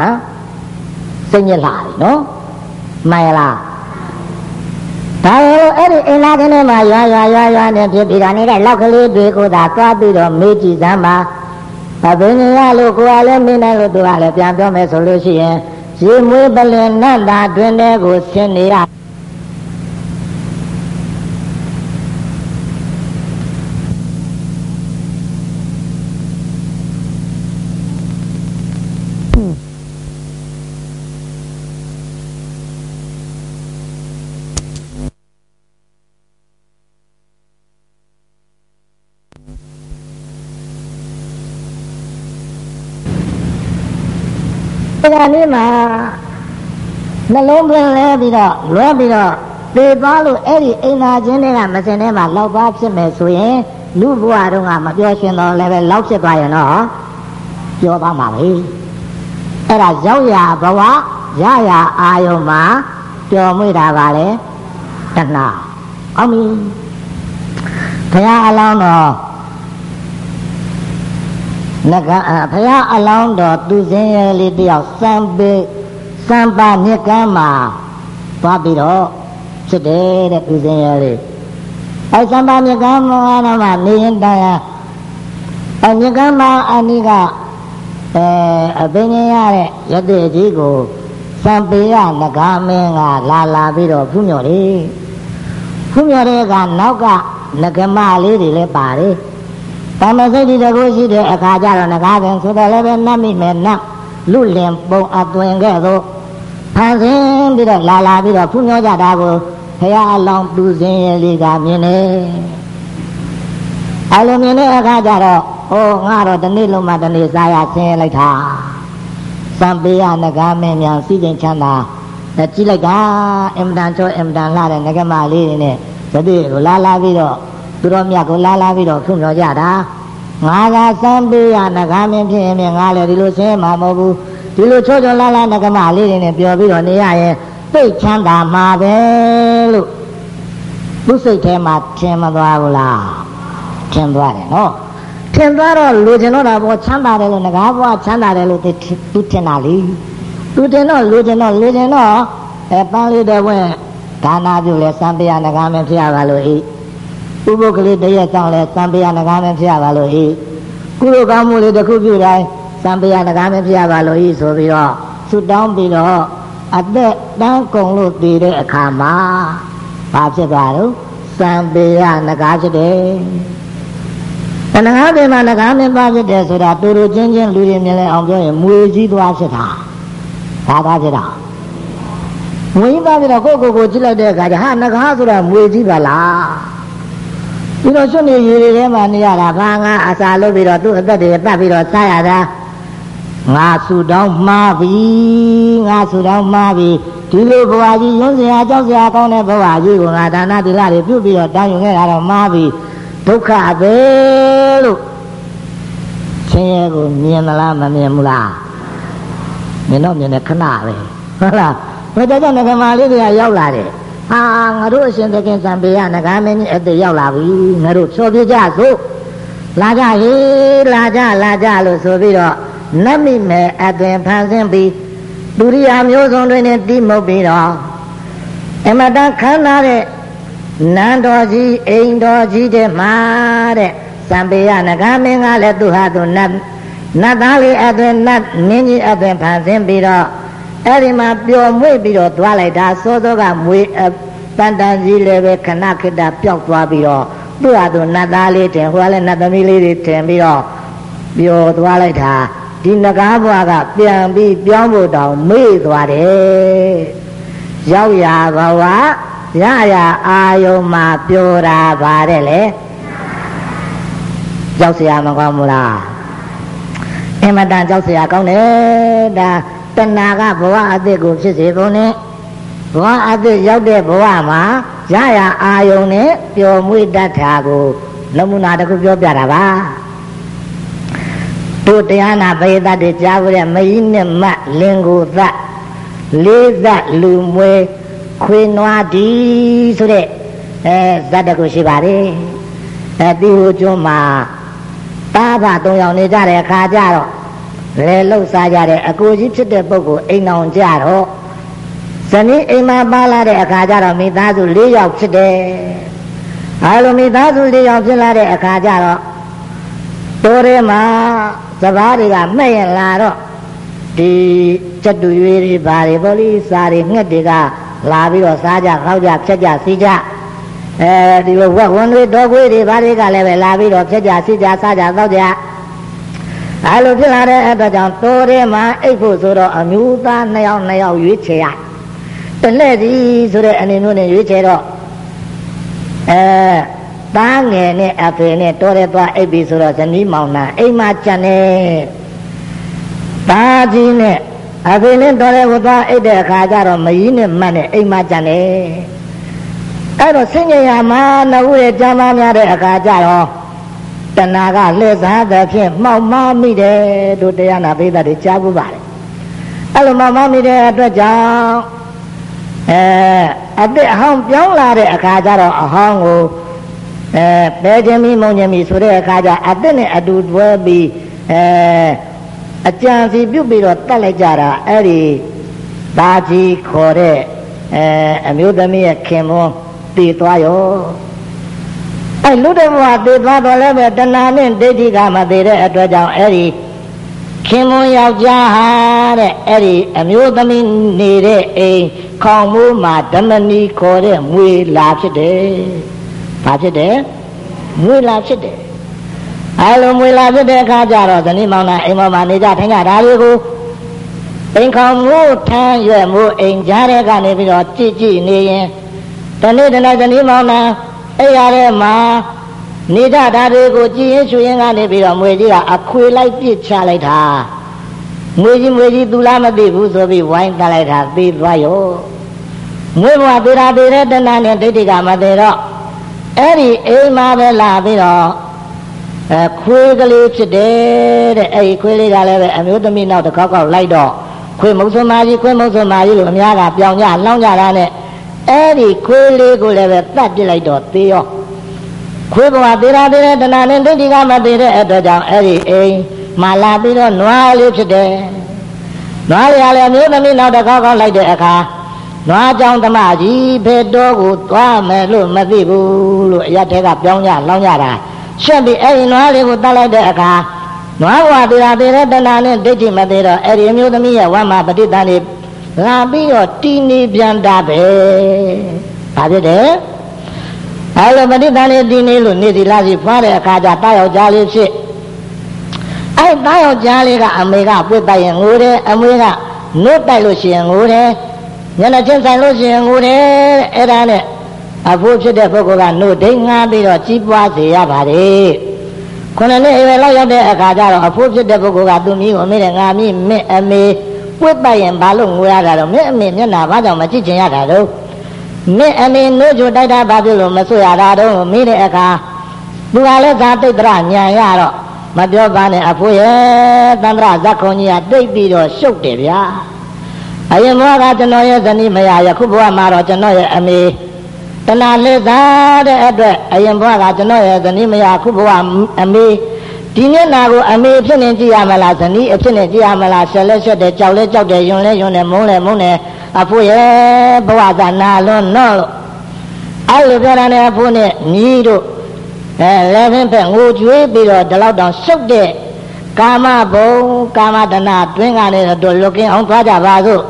စိတ်ညစ်လာပြီနော်မှန်ရလားဒါရောအဲ့ဒီအင်လာကလေးမှာရွာရွာရွာရွာနဲ့ဖြစ်ပြီးတော့နေတဲ့လောက်ကလေးတွေကိုသာသွားပြီးတော့မေးကြည့်စမ်းပါ ဘယ်နေရလို့ကိုယ်ကလည်းမင်းနိုင်လို့သူကလည်းပြန်ပြောမယ်ဆိုလို့ရှိရင်ရေမွေးပလင်နတ်တာတွင်တဲ့ကိုဆင်းနေရ ကနေ့မှာနှလုံးသွင်းလဲပြီးတော့လွဲပြီးတော့သေသွားလို့အဲ့ဒီအိမ်သာချင်းတွေကမစင်ထဲမှာလောက်ပါဖြစ်မယ်ဆိုရင်လူဘဝတုန်းကမပြောရှင်တော့လည်းပဲလောက်ဖြစ်သွားရင်တော့ပြောပါမှာပဲအဲ့ဒါရောက်ရဘဝရရအာယုံမှာပျော်မွေ့တာပါလေတဏှာအောင်ပြီဘုရားအလောင်းတော် နဂဘုရားအလောင်းတော်သူစင်းရဲလေးတယောက်စံပေစံပါမြက်ကမ်းမှာသွားပြီးတော့ဖြစ်တယ်တဲ့သူစင်းရဲလေးအဲစံပါမြက်ကမ်းမှာတော့မှနေရင်တရားအဲမြက်ကမ်းမှာအနိကအဲအပင်ရတဲ့ရတဲ့ကြီးကိုစံပေရငကားမင်းကလာလာပြီးတော့ဖူးမြော်တယ်ဖူးမြော်တဲ့ကနောက်ကငကမလေးတွေလည်းပါတယ် တမစိတ်ဒီတကူရှိတဲ့အခါကျတော့ငကားပင်ဆိုတော့လည်းပဲနတ်မိမယ်နတ်လူလင်ပုံအသွင်ခဲ့သို့ဖန်ဆင်းပြီးတော့လာလာပြီးတော့ဖူးမြော်ကြတာကိုဘုရားအလောင်းပူဇင်ရလေးကမြင်နေအလိုမြင်တဲ့အခါကျတော့ဟောငါတော့ဒီနေ့လုံးမှဒီနေ့စားရဆင်းရလိုက်တာစံပေးရငကားမင်းများစီးကျင်ချမ်းသာကြည့်လိုက်တာအင်မတန်ချောအင်မတန်လှတဲ့ငကမလေးတွေနဲ့သတိကိုလာလာပြီးတော့ သူတော်မြတ်ကိုလာလာပြီးတော့ဖွင့်ပြောကြတာငါကစံပေးရငကားမင်းဖြစ်ရင်ငါလည်းဒီလိုဆင်းမှာမဟုတ်ဘူးဒီလိုချောချောလာလာငကမလေးတွေနဲ့ပြောပြီးတော့နေရရင်သိချမ်းသာမှာပဲလို့သူစိတ်ထဲမှာထင်မသွားဘူးလားထင်သွားတယ်နော်ထင်သွားတော့လူကျင်တော့တာဘောချမ်းသာတယ်လို့ငကားဘွားချမ်းသာတယ်လို့သူထင်တာလေသူတင်တော့လူကျင်တော့လူကျင်တော့အဲပန်းလေးတဲ့ဝင်ဒါနာပြုလဲစံပယငကားမင်းဖြစ်ရပါလို့ဤ ဥပုပ်ကလေးတရက်ဆောင်လဲစံပယငကားမင်းဖြစ်ရပါလို့ဤကုလိုကောင်းမှုလေးတစ်ခုပြုတိုင်းစံပယငကားမင်းဖြစ်ရပါလို့ဤဆိုပြီးတော့ဆုတောင်းပြီးတော့အသက်တန်းကုန်လို့တည်တဲ့အခါမှာဘာဖြစ်သွားတော့စံပေရငကားဖြစ်တယ်။တဏှာပေမှာငကားမင်းပါဖြစ်တယ်ဆိုတာတူတူချင်းချင်းလူတွေမြင်လဲအောင်ပြောရင်မွေကြီးသွားဖြစ်တာ။ဘာသွားဖြစ်တာ။မွေကြီးသွားပြီးတော့ကိုယ့်ကိုယ်ကိုကြည့်လိုက်တဲ့အခါကျဟာငကားဆိုတာမွေကြီးပါလား။ ပြီးတော့စွန့်နေရေတွေထဲမှာနေရတာဘာငါအစာလုပ်ပြီးတော့သူ့အသက်တွေပတ်ပြီးတော့စားရတာ။ငါဆူတောင်းမှားပြီငါဆူတောင်းမှားပြီဒီလိုဘဝကြီးရုံးစရာကြောက်စရာကောင်းတဲ့ဘဝကြီးကိုငါဒါနသီလတွေပြုပြီးတော့တောင်းယူခဲ့တာတော့မှားပြီဒုက္ခပဲလို့ဆင်းရဲကိုမြင်မလားမမြင်ဘူးလားမြင်တော့မြင်တယ်ခဏပဲဟုတ်လားဘယ်တော့နဂမလေးတွေကရောက်လာတယ် ဟာငါတို့အရှင်သခင်စံပေရနဂမင်းကြီးအသေးရောက်လာပြီငါတို့ဖြောပြကြစို့လာကြဟေးလာကြလာကြလို့ဆိုပြီးတော့နတ်မိမဲ့အသွင်ဖန်ဆင်းပြီးဒုရိယာမျိုးစုံတွေနဲ့တိမုတ်ပြီးတော့အမတခမ်းနားတဲ့နန်းတော်ကြီးအိမ်တော်ကြီးတဲ့မှာတဲ့စံပေရငကားမင်းကလည်းသူဟာသူနတ်နတ်သားလေးအသွင်နတ်မင်းကြီးအသွင်ဖန်ဆင်းပြီးတော့ အဲ့ဒီမှာပျော်မွေ့ပြီးတော့သွားလိုက်တာစောစောကမွေပန်တန်ကြီးလည်းပဲခဏခိတပျောက်သွားပြီးတော့သူ့ဟာသူနတ်သားလေးတင်ဟိုကလည်းနတ်သမီးလေးတွေတင်ပြီးတော့ပျော်သွားလိုက်တာဒီငကားဘွားကပြန်ပြီးပြောင်းဖို့တောင်မေ့သွားတယ်ရောက်ရဘဝရရအာယုံမှာပျော်တာပါတယ်လေကြောက်စရာမကောင်းဘူးလားအင်မတန်ကြောက်စရာကောင်းတယ်ဒါ တဏှာကဘဝအသစ်ကိုဖြစ်စေပုံနဲ့ဘဝအသစ်ရောက်တဲ့ဘဝမှာရရအာယုံနဲ့ပျော်မွေ့တတ်တာကိုနမူနာတစ်ခုပြောပြတာပါတို့တရားနာပရိသတ်တွေကြားဖို့တဲ့မယီးနဲ့မတ်လင်ကိုသတ်လေးသက်လူမွေခွေနွားဒီဆိုတဲ့အဲဇတ်တခုရှိပါတယ်အဲဒီဟိုကျွန်းမှာတားဖ၃ယောက်နေကြတဲ့အခါကျတော့ လဲလှုပ်ရှားကြတဲ့အကိုကြီးဖြစ်တဲ့ပုဂ္ဂိုလ်အိမ်အောင်ကြတော့ဇနီးအိမ်မှာပါလာတဲ့အခါကျတော့မိသားစု၄ယောက်ဖြစ်တယ်အဲလိုမိသားစု၄ယောက်ဖြစ်လာတဲ့အခါကျတော့တိုးထဲမှာစဘာတွေကမှဲ့ရင်လာတော့ဒီစက်တူရွေးတွေဘာတွေပေါ့လိစားတွေငှက်တွေကလာပြီးတော့စားကြခောက်ကြဖြတ်ကြစီကြအဲဒီလိုဝက်ဝန်တွေတော်ခွေးတွေဘာတွေကလည်းပဲလာပြီးတော့ဖြတ်ကြစီကြစားကြသောက်ကြ အဲလိုဖြစ်လာတဲ့အတွက်ကြောင့်တိုးထဲမှာအိတ်ဖို့ဆိုတော့အမျိုးသားနှစ်ယောက်နှစ်ယောက်ရွေးချယ်ရတလက်စီဆိုတဲ့အနေမျိုးနဲ့ရွေးချယ်တော့အဲသားငယ်နဲ့အဖေနဲ့တော်တဲ့သွားအိပ်ပြီဆိုတော့ဇနီးမောင်နှံအိမ်မှာကြံနေသားကြီးနဲ့အဖေနဲ့တော်တဲ့ကိုသွားအိပ်တဲ့အခါကျတော့မကြီးနဲ့မတ်နဲ့အိမ်မှာကြံနေအဲ့တော့ဆင်းရဲရမှာနှုတ်ရဲ့ကြမ်းမာများတဲ့အခါကျတော့ တဏှာကလှည့်စားတဲ့ဖြင့်မှောက်မမိတယ်တို့တရားနာပိသတ်တွေကြားဖို့ပါတယ်အဲ့လိုမှောက်မမိတဲ့အတွက်ကြောင့်အဲအစ်စ်အဟောင်းပြောင်းလာတဲ့အခါကျတော့အဟောင်းကိုအဲပဲခြင်းမိမုံခြင်းမိဆိုတဲ့အခါကျအစ်စ်နဲ့အတူတွဲပြီးအဲအကြံစီပြုတ်ပြီးတော့တတ်လိုက်ကြတာအဲ့ဒီဘာကြီးခေါ်တဲ့အဲအမျိုးသမီးရဲ့ခင်မွန်းတည်သွားရော အဲလူတဲ့ဘဝတည်သွားတော့လည်းပဲတဏှာနဲ့ဒိဋ္ဌိကမသေးတဲ့အတွက်ကြောင့်အဲ့ဒီခင်မွန်းယောက်ျားဟာတဲ့အဲ့ဒီအမျိုးသမီးနေတဲ့အိမ်ခေါင်မိုးမှာဓမ္မနီခေါ်တဲ့မွေလာဖြစ်တယ်။ဘာဖြစ်တယ်။မွေလာဖြစ်တယ်။အဲလိုမွေလာဖြစ်တဲ့အခါကျတော့ဇနီးမောင်နှံအိမ်ပေါ်မှာနေကြထိုင်ကြဒါတွေကိုအိမ်ခေါင်မိုးထမ်းရွက်မိုးအိမ်ကြားတဲ့ကနေပြီးတော့ကြည့်ကြည့်နေရင်တနေ့တနေ့ဇနီးမောင်နှံ အဲ့ရတဲ့မှာနေကြတာတွေကိုကြည်ရင်ချွေရင်ကနေပြီးတော့မွေကြီးကအခွေလိုက်ပြစ်ချလိုက်တာမွေကြီးမွေကြီးသူလားမသိဘူးဆိုပြီးဝိုင်းတက်လိုက်တာသိသွားရောမွေဘဝသေတာသေတဲ့တဏှာနဲ့ဒိဋ္ဌိကမသေးတော့အဲ့ဒီအိမ်မှာပဲလာပြီးတော့အဲခွေးကလေးဖြစ်တယ်တဲ့အဲ့ဒီခွေးလေးကလည်းပဲအမျိုးသမီးနောက်တစ်ခေါက်ခေါက်လိုက်တော့ခွေးမုတ်ဆွမ်းမကြီးခွေးမုတ်ဆွမ်းမကြီးလို့အများကပြောင်းကြလောင်းကြတာနဲ့ အဲ့ဒီခွေးလေးကိုလည်းပဲတတ်ပြစ်လိုက်တော့သေရောခွေးဘဝသေတာသေတဲ့တဏှာနဲ့ဒိဋ္ဌိကမသေးတဲ့အတွက်ကြောင့်အဲ့ဒီအိမ်မှာလာပြီးတော့နွားလေးဖြစ်တယ်နွားလေးကလည်းအမျိုးသမီးနောက်တစ်ခေါက်ခေါက်လိုက်တဲ့အခါနွားကြောင့်ဓမ္မကြီးဖေတော်ကိုသွားမယ်လို့မသိဘူးလို့အရတဲကပြောင်းကြလောင်းကြတာရှက်ပြီးအဲ့ဒီနွားလေးကိုတတ်လိုက်တဲ့အခါနွားဘဝသေတာသေတဲ့တဏှာနဲ့ဒိဋ္ဌိမသေးတော့အဲ့ဒီအမျိုးသမီးရဲ့ဝမ်းမှာပဋိသန္ဓေ လာပြီးတော့တီနေပြန်တာပဲဘာဖြစ်တယ်အဲလိုပဋိသန္ဓေတီနေလို့နေစီလာစီဖွားတဲ့အခါကျတားယောက်ျားလေးဖြစ်အဲတားယောက်ျားလေးကအမေကပွေ့တိုက်ရင်ငိုတယ်အမေကနှုတ်တိုက်လို့ရှိရင်ငိုတယ်ညနေချင်းဆိုင်လို့ရှိရင်ငိုတယ်အဲ့ဒါနဲ့အဖိုးဖြစ်တဲ့ပုဂ္ဂိုလ်ကနှုတ်ဒိငါပြီးတော့ကြီးပွားစေရပါတယ်ခုနှစ်နှစ်အရွယ်လောက်ရောက်တဲ့အခါကျတော့အဖိုးဖြစ်တဲ့ပုဂ္ဂိုလ်ကသူ့မိကိုအမေနဲ့ငါမိမင်းအမေ ပွေ့ပတ်ရင်ဘာလို့ငိုရတာတော့မင်းအမေမျက်နှာဘာကြောင့်မကြည့်ချင်ရတာတော့မင်းအမေနှုတ်ကြတိုက်တာဘာဖြစ်လို့မဆွရတာတော့မိတဲ့အခါသူကလည်းသာတိတ်တရညံရတော့မပြောပါနဲ့အဖိုးရဲ့သန္တရဇက်ခုံကြီးကတိတ်ပြီးတော့ရှုပ်တယ်ဗျာအရင်ဘဝကကျွန်တော်ရဲ့ဇနီးမယားယခုဘဝမှာတော့ကျွန်တော်ရဲ့အမေတဏှာလက်သားတဲ့အတွက်အရင်ဘဝကကျွန်တော်ရဲ့ဇနီးမယားခုဘဝအမေ ဒီမျက်နာကိုအမေဖြစ်နေကြည့်ရမလားဇနီးအဖြစ်နေကြည့်ရမလားဆက်လက်ဆက်တယ်ကြောက်လဲကြောက်တယ်ယွန်းလဲယွန်းတယ်မုန်းလဲမုန်းတယ်အဖိုးရဲ့ဘဝကနာလွန်းတော့လို့အဲ့လိုပြောတာနဲ့အဖိုးနဲ့ညီတို့အဲလည်းဖင်းဖက်ငိုကြွေးပြီးတော့ဒီလောက်တောင်ရှုပ်တဲ့ကာမဘုံကာမတဏတွင်းကနေတော့လွတ်ကင်းအောင်သွားကြပါစို့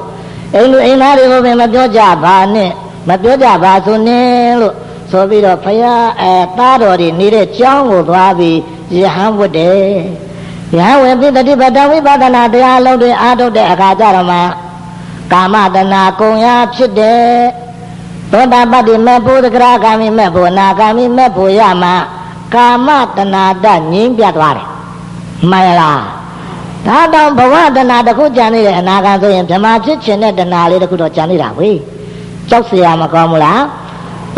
အိမ်လူအိမ်သားတွေကိုပဲမပြောကြပါနဲ့မပြောကြပါဆိုနဲ့လို့ဆိုပြီးတော့ဖရာအဲသားတော်တွေနေတဲ့ကျောင်းကိုသွားပြီး ယဟန်ဝတ်တယ်ယဟန်ဝင်ပြီးတတိပတဝိပဒနာတရားလုံးတွေအားထုတ်တဲ့အခါကျတော့မှကာမတဏကုံရဖြစ်တယ်သောတာပတ္တိမေဖို့သကရာဂာမိမေဖို့နာဂာမိမေဖို့ရမှာကာမတဏတငြင်းပြသွားတယ်မှန်လားဒါတောင်ဘဝတဏတစ်ခုကြံနေတဲ့အနာဂတ်ဆိုရင်ဗြဟ္မာဖြစ်ခြင်းတဲ့တဏလေးတစ်ခုတော့ကြံနေတာဝေးကြောက်เสียမကောင်းဘူးလား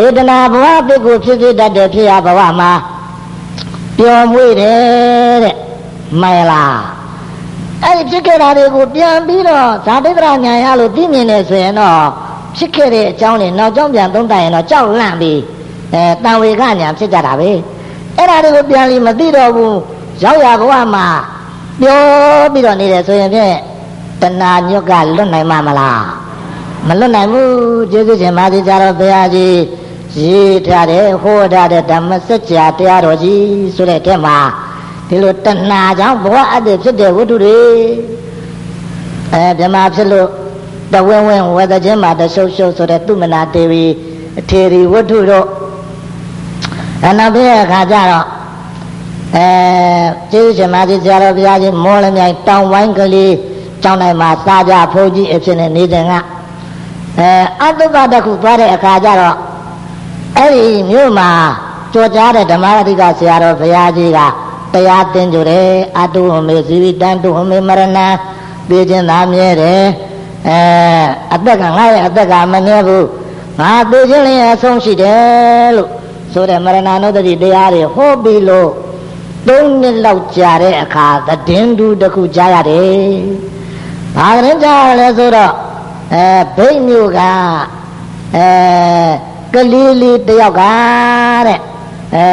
ဧတနာဘဝပိကုဖြစ်ဖြစ်တတ်တယ်ဖြစ်ရဘဝမှာ ပျော်မွေ့တယ်တဲ့မှန်လားအဲ့ဒီဖြစ်ခဲ့တာတွေကိုပြန်ပြီးတော့ဇာတိတရညာရလို့သိမြင်နေဆိုရင်တော့ဖြစ်ခဲ့တဲ့အကြောင်းတွေနောက်ကြောင်းပြန်သုံးသပ်ရင်တော့ကြောက်လန့်ပြီးအဲတန်ဝေကညာဖြစ်ကြတာပဲအဲ့ဒါတွေကိုပြန်ပြီးမသိတော့ဘူးရောက်ရဘဝမှာပြောပြီးတော့နေတယ်ဆိုရင်ဖြင့်တဏှာညွတ်ကလွတ်နိုင်မှာမလားမလွတ်နိုင်ဘူးကျေးဇူးရှင်မာသီကြတော်ဘုရားကြီး ရေးထားတဲ့ဟောထားတဲ့ဓမ္မစကြာတရားတော်ကြီးဆိုတဲ့တဲ့မှာဒီလိုတဏှာကြောင့်ဘဝအတ္တဖြစ်တဲ့ဝတ္ထုတွေအဲဓမ္မဖြစ်လို့တဝင်းဝင်းဝေဒချင်းမှာတရှုပ်ရှုပ်ဆိုတဲ့သူမနာဒေဝီအထေရီဝတ္ထုတို့အနာပြည့်အခါကျတော့အဲကျေးဇူးရှင်မကြီးဆရာတော်ဘုရားကြီးမောလမြိုင်တောင်ဝိုင်းကလေးကျောင်းတိုင်းမှာစာကြဖိုးကြီးအဖြစ်နဲ့နေတဲ့ကအဲအတုပတခုသွားတဲ့အခါကျတော့ အဲ့ဒီမြို့မှာကြော်ကြားတဲ့ဓမ္မရတိကဆရာတော်ဘုရားကြီးကတရားသင်ကြတယ်အတုဟမေဇီဝတန်တုဟမေမရဏပြေခြင်းသာမြဲတယ်အဲအသက်ကငါရဲ့အသက်ကမငဲဘူးငါပြေခြင်းလည်းအဆုံးရှိတယ်လို့ဆိုတဲ့မရဏနုဒတိတရားတွေဟောပြီးလို့သုံးနှစ်လောက်ကြာတဲ့အခါသတင်းတူတစ်ခုကြားရတယ်။ဘာသတင်းကြားရလဲဆိုတော့အဲဘိတ်မျိုးကအဲ ကလေးလေးတယောက်ကတဲ့အဲ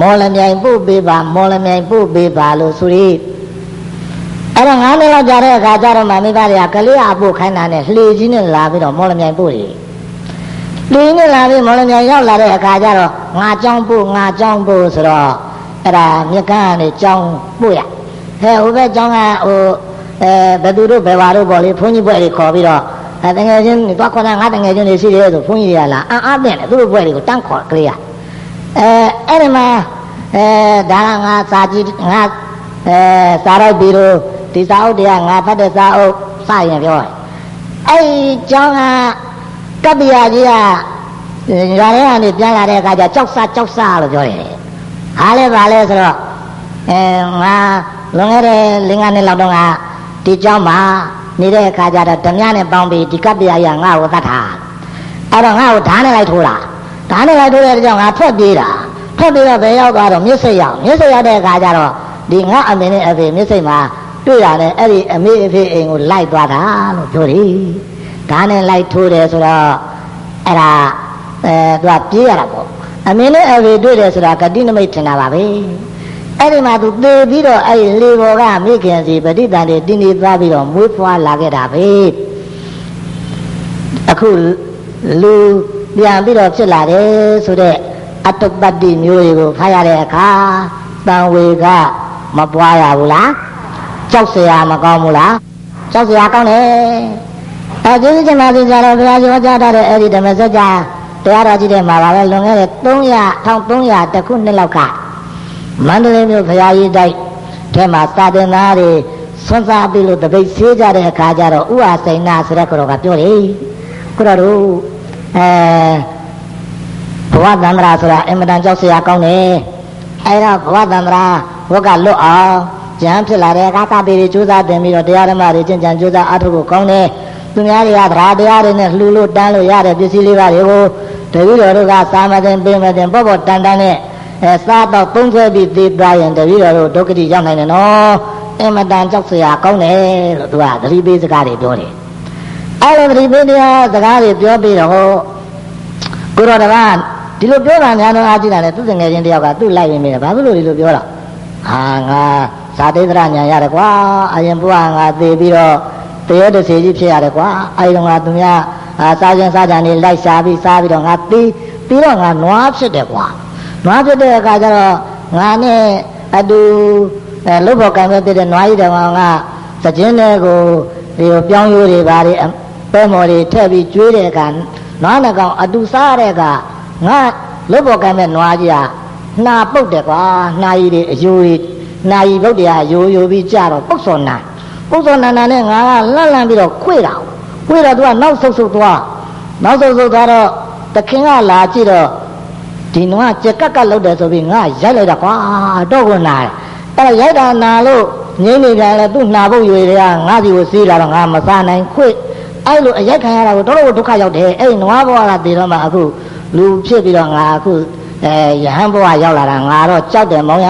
မော်လမြိုင်ပို့ပေးပါမော်လမြိုင်ပို့ပေးပါလို့ဆိုရီအဲ့တော့ငါးနှစ်လောက်ကြာတဲ့အခါကျတော့မှမိဘတွေကကလေးအပို့ခိုင်းတာနဲ့လှေကြီးနဲ့လာပြီးတော့မော်လမြိုင်ပို့တယ်လှေနဲ့လာပြီးမော်လမြိုင်ရောက်လာတဲ့အခါကျတော့ငါเจ้าပို့ငါเจ้าပို့ဆိုတော့အဲ့ဒါမြက်ကန်းကနေကြောင်းပို့ရဟဲဟိုဘက်ကြောင်းကဟိုအဲဘယ်သူတို့ဘယ်ပါတို့ပေါ့လေဘုန်းကြီးဘွဲတွေခေါ်ပြီးတော့ အဲတငယ်ချင်းတွေသွားခေါ်တာငါတငယ်ချင်းတွေရှိတယ်ဆိုဘုန်းကြီးတွေကလာအံ့အားသင့်တယ်သူတို့ဘွဲတွေကိုတန်းခေါ်ကလေးကအဲအဲ့ဒီမှာအဲဒါကငါစာကြည့်ငါအဲစာရိုက်ပြီးတော့ဒီစာအုပ်တွေကငါဖတ်တဲ့စာအုပ်စရင်ပြောတယ်အဲ့ကျောင်းကကပ္ပယကြီးကရာထဲကနေပြန်လာတဲ့အခါကျကြောက်စကြောက်စလို့ပြောတယ်။အားလဲပါလဲဆိုတော့အဲငါလွန်ခဲ့တဲ့၄-၅နှစ်လောက်တော့ကဒီကျောင်းမှာ နေတဲ့အခါကျတော့ဓမြနဲ့ပေါင်းပြီးဒီကပ္ပယကြီးငါ့ကိုသတ်တာအဲ့တော့ငါ့ကိုဓာတ်နဲ့လိုက်ထိုးတာဓာတ်နဲ့လိုက်ထိုးတဲ့ကြောင့်ငါထွက်ပြေးတာထွက်ပြေးတော့ဘယ်ရောက်သွားတော့မြစ်စိတ်ရောက်မြစ်စိတ်ရောက်တဲ့အခါကျတော့ဒီငါအမေနဲ့အဖေမြစ်စိတ်မှာတွေ့ရတယ်အဲ့ဒီအမေအဖေအိမ်ကိုလိုက်သွားတာလို့ပြောတယ်ဓာတ်နဲ့လိုက်ထိုးတယ်ဆိုတော့အဲ့ဒါအဲသူကပြေးရတာပေါ့အမင်းနဲ့အဖေတွေ့တယ်ဆိုတာဂတိနမိတ်ထင်တာပါပဲ အဲ့ဒီမှာသူသေပြီးတော့အဲ့ဒီလေဘော်ကမိခင်စီပဋိသန္ဓေတင်းနေသွားပြီးတော့မွေးဖွားလာခဲ့တာပဲအခုလူပြန်ပြီးတော့ဖြစ်လာတယ်ဆိုတဲ့အတုပတ္တိမျိုးတွေကိုဖတ်ရတဲ့အခါတန်ဝေကမပွားရဘူးလားကြောက်เสียမကောင်းဘူးလားကြောက်เสียကောင်းတယ်အဲကျေးဇူးတင်ပါစေကြတော့ဘုရားရှင်ဟောကြားတဲ့အဲ့ဒီဓမ္မစကြာတရားတော်ကြီးတဲ့မှာပါပဲလွန်ခဲ့တဲ့300 1300တခုနှစ်လောက်က မန္တလေးမြို့ဘုရားကြီးတိုက်ထဲမှာစာသင်သားတွေဆွမ်းစားပြီးလို့တပိတ်ဆေးကြတဲ့အခါကျတော့ဥဟာစိန်နာဆိုတဲ့ကိုတော်ကပြောတယ်ကိုတော်တို့အဲဘဝသန္တရာဆိုတာအင်မတန်ကြောက်စရာကောင်းတယ်အဲဒါဘဝသန္တရာဝကလွတ်အောင်ဉာဏ်ဖြစ်လာတဲ့အခါကပေတွေစူးစမ်းတင်ပြီးတော့တရားဓမ္မတွေကျင့်ကြံစူးစမ်းအားထုတ်ဖို့ကောင်းတယ်သူများတွေကသရာတရားတွေနဲ့လှူလို့တန်းလို့ရတဲ့ပစ္စည်းလေးပါတွေကိုတပည့်တော်တို့ကစာမသိပေးမသိပေါ့ပေါ့တန်တန်နဲ့ အဲစားတော့သုံးဆွဲပြီးသေးသွားရင်တပည့်တော်တို့ဒုက္ခတိရောက်နိုင်တယ်နော်အင်မတန်ကြောက်စရာကောင်းတယ်လို့သူကသတိပေးစကားတွေပြောတယ်အဲ့လိုသတိပေးတရားစကားတွေပြောပြီးတော့ကိုတော်တကားဒီလိုပြောတာများတော့အားကြည့်တာနဲ့သူ့ငယ်ချင်းတယောက်ကသူ့လိုက်ရင်မြင်တယ်ဘာဖြစ်လို့ဒီလိုပြောတာဟာငါဇာတိဒရညာရတယ်ကွာအရင်ဘုရားငါသေပြီးတော့တရေတစေကြီးဖြစ်ရတယ်ကွာအဲဒီတော့ငါသူများစားခြင်းစားကြံနေလိုက်ရှာပြီးစားပြီးတော့ငါပြီးပြီးတော့ငါနွားဖြစ်တယ်ကွာ နွားဖြစ်တဲ့အခါကျတော့ငါနဲ့အတူအဲလုတ်ဖို့ကံပဲဖြစ်တဲ့နွားကြီးတော်ငါစခြင်းတွေကိုဒီလိုပြောင်းရိုးတွေဘာတွေပဲမော်တွေထည့်ပြီးကျွေးတဲ့အခါနွားနှကောင်အတူစားတဲ့အခါငါလွတ်ပေါ်ကမ်းတဲ့နွားကြီးဟာနှာပုတ်တယ်ကွာနှာကြီးတွေအယိုးတွေနှာကြီးပုတ်တယ်အယိုးယိုးပြီးကြတော့ပုတ်စော်နာပုတ်စော်နာနာနဲ့ငါကလှန့်လှန့်ပြီးတော့ခွေ့တာခွေ့တော့သူကနောက်ဆုတ်ဆုတ်သွားနောက်ဆုတ်ဆုတ်သွားတော့တခင်ကလာကြည့်တော့ ဒီနွားကြက်ကက်ကက်လောက်တယ်ဆိုပြီးငါရိုက်လိုက်တာကွာတော့ကိုနာတယ်အဲ့တော့ရိုက်တာနာလို့ငိမ့်နေကြလဲသူ့နှာပုတ်ရွေတွေကငါစီကိုစီးလာတော့ငါမစားနိုင်ခွေ့အဲ့လိုအရိုက်ခံရတာကိုတော်တော်ဒုက္ခရောက်တယ်အဲ့နွားဘဝကတည်တော့မှအခုလူဖြစ်ပြီးတော့ငါအခုအဲယဟန်ဘဝရောက်လာတာငါတော့ကြောက်တယ်မောင်ရ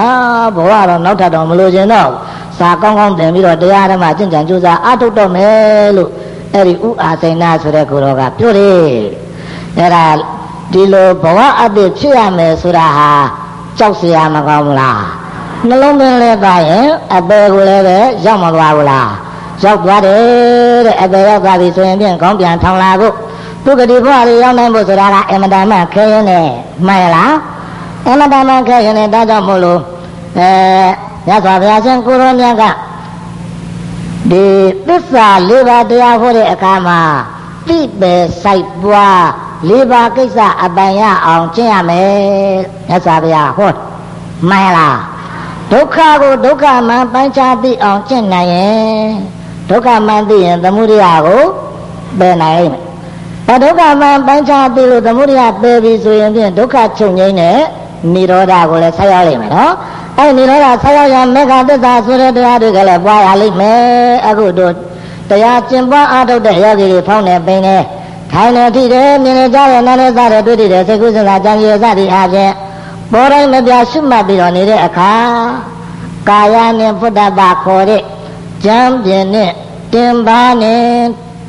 ဘဝတော့နောက်ထပ်တော့မလို့ခြင်းတော့စာကောင်းကောင်းတင်ပြီးတော့တရားဓမ္မကျင့်ကြံကြိုးစားအထုတ်တော့မယ်လို့အဲ့ဒီဥအာစိန်နာဆိုတဲ့ကိုတော်ကပြောတယ်အဲ့ဒါ ဒီလိုဘဝအတ္တဖြစ်ရမယ်ဆိုတာဟာကြောက်เสียမကောင်းဘူးလားနှလုံးသွင်းလဲပါရင်အပေကိုလည်းပဲရောက်မသွားဘူးလားရောက်သွားတယ်တဲ့အပေရောက်သွားပြီဆိုရင်ပြန်ကောင်းပြန်ထောင်လာဖို့သူကတိဘဝလေးရောက်နိုင်ဖို့ဆိုတာကအမတန်မှခဲရင်နဲ့မှန်လားအမတန်မှခဲရင်နဲ့ဒါကြောင့်မို့လို့အဲရသော်ဘုရားရှင်ကိုရောမြတ်ကဒီသစ္စာလေးပါးတရားဟောတဲ့အခါမှာတိပဲစိုက်ပွား လေးပါးကိစ္စအပိုင်ရအောင်ကျင့်ရမယ်ရသော်ဘုရားဟောမှန်လားဒုက္ခကိုဒုက္ခမှန်ပိုင်းခြားသိအောင်ကျင့်နိုင်ရင်ဒုက္ခမှန်သိရင်သမုဒိယကိုပယ်နိုင်မယ်။ဒုက္ခမှန်ပိုင်းခြားသိလို့သမုဒိယပယ်ပြီဆိုရင်ဖြင့်ဒုက္ခချုပ်ငိမ့်တဲ့និရောဓကိုလည်းဆက်ရလိမ့်မယ်နော်။အဲဒီនិရောဓဆက်ရောက်ရမေဃသစ္စာဆိုတဲ့တရားတွေကလည်းပွားရလိမ့်မယ်။အခုတို့တရားကျင့်ပွားအားထုတ်တဲ့ယောဂီတွေဖောင်းနေပိနေ ထိုင်နေထိတယ်မြင်နေကြတယ်နားနေစားတယ်တွေ့တယ်စိတ်ကူးစဉ်းစားကြံရည်စသည်အားဖြင့်ပေါ်တိုင်းမပြရှုမှတ်ပြီးတော့နေတဲ့အခါကာယနဲ့ဖုဒ္ဓဘာခေါ်တဲ့ကြံပြင်းနဲ့တင်ပါနဲ့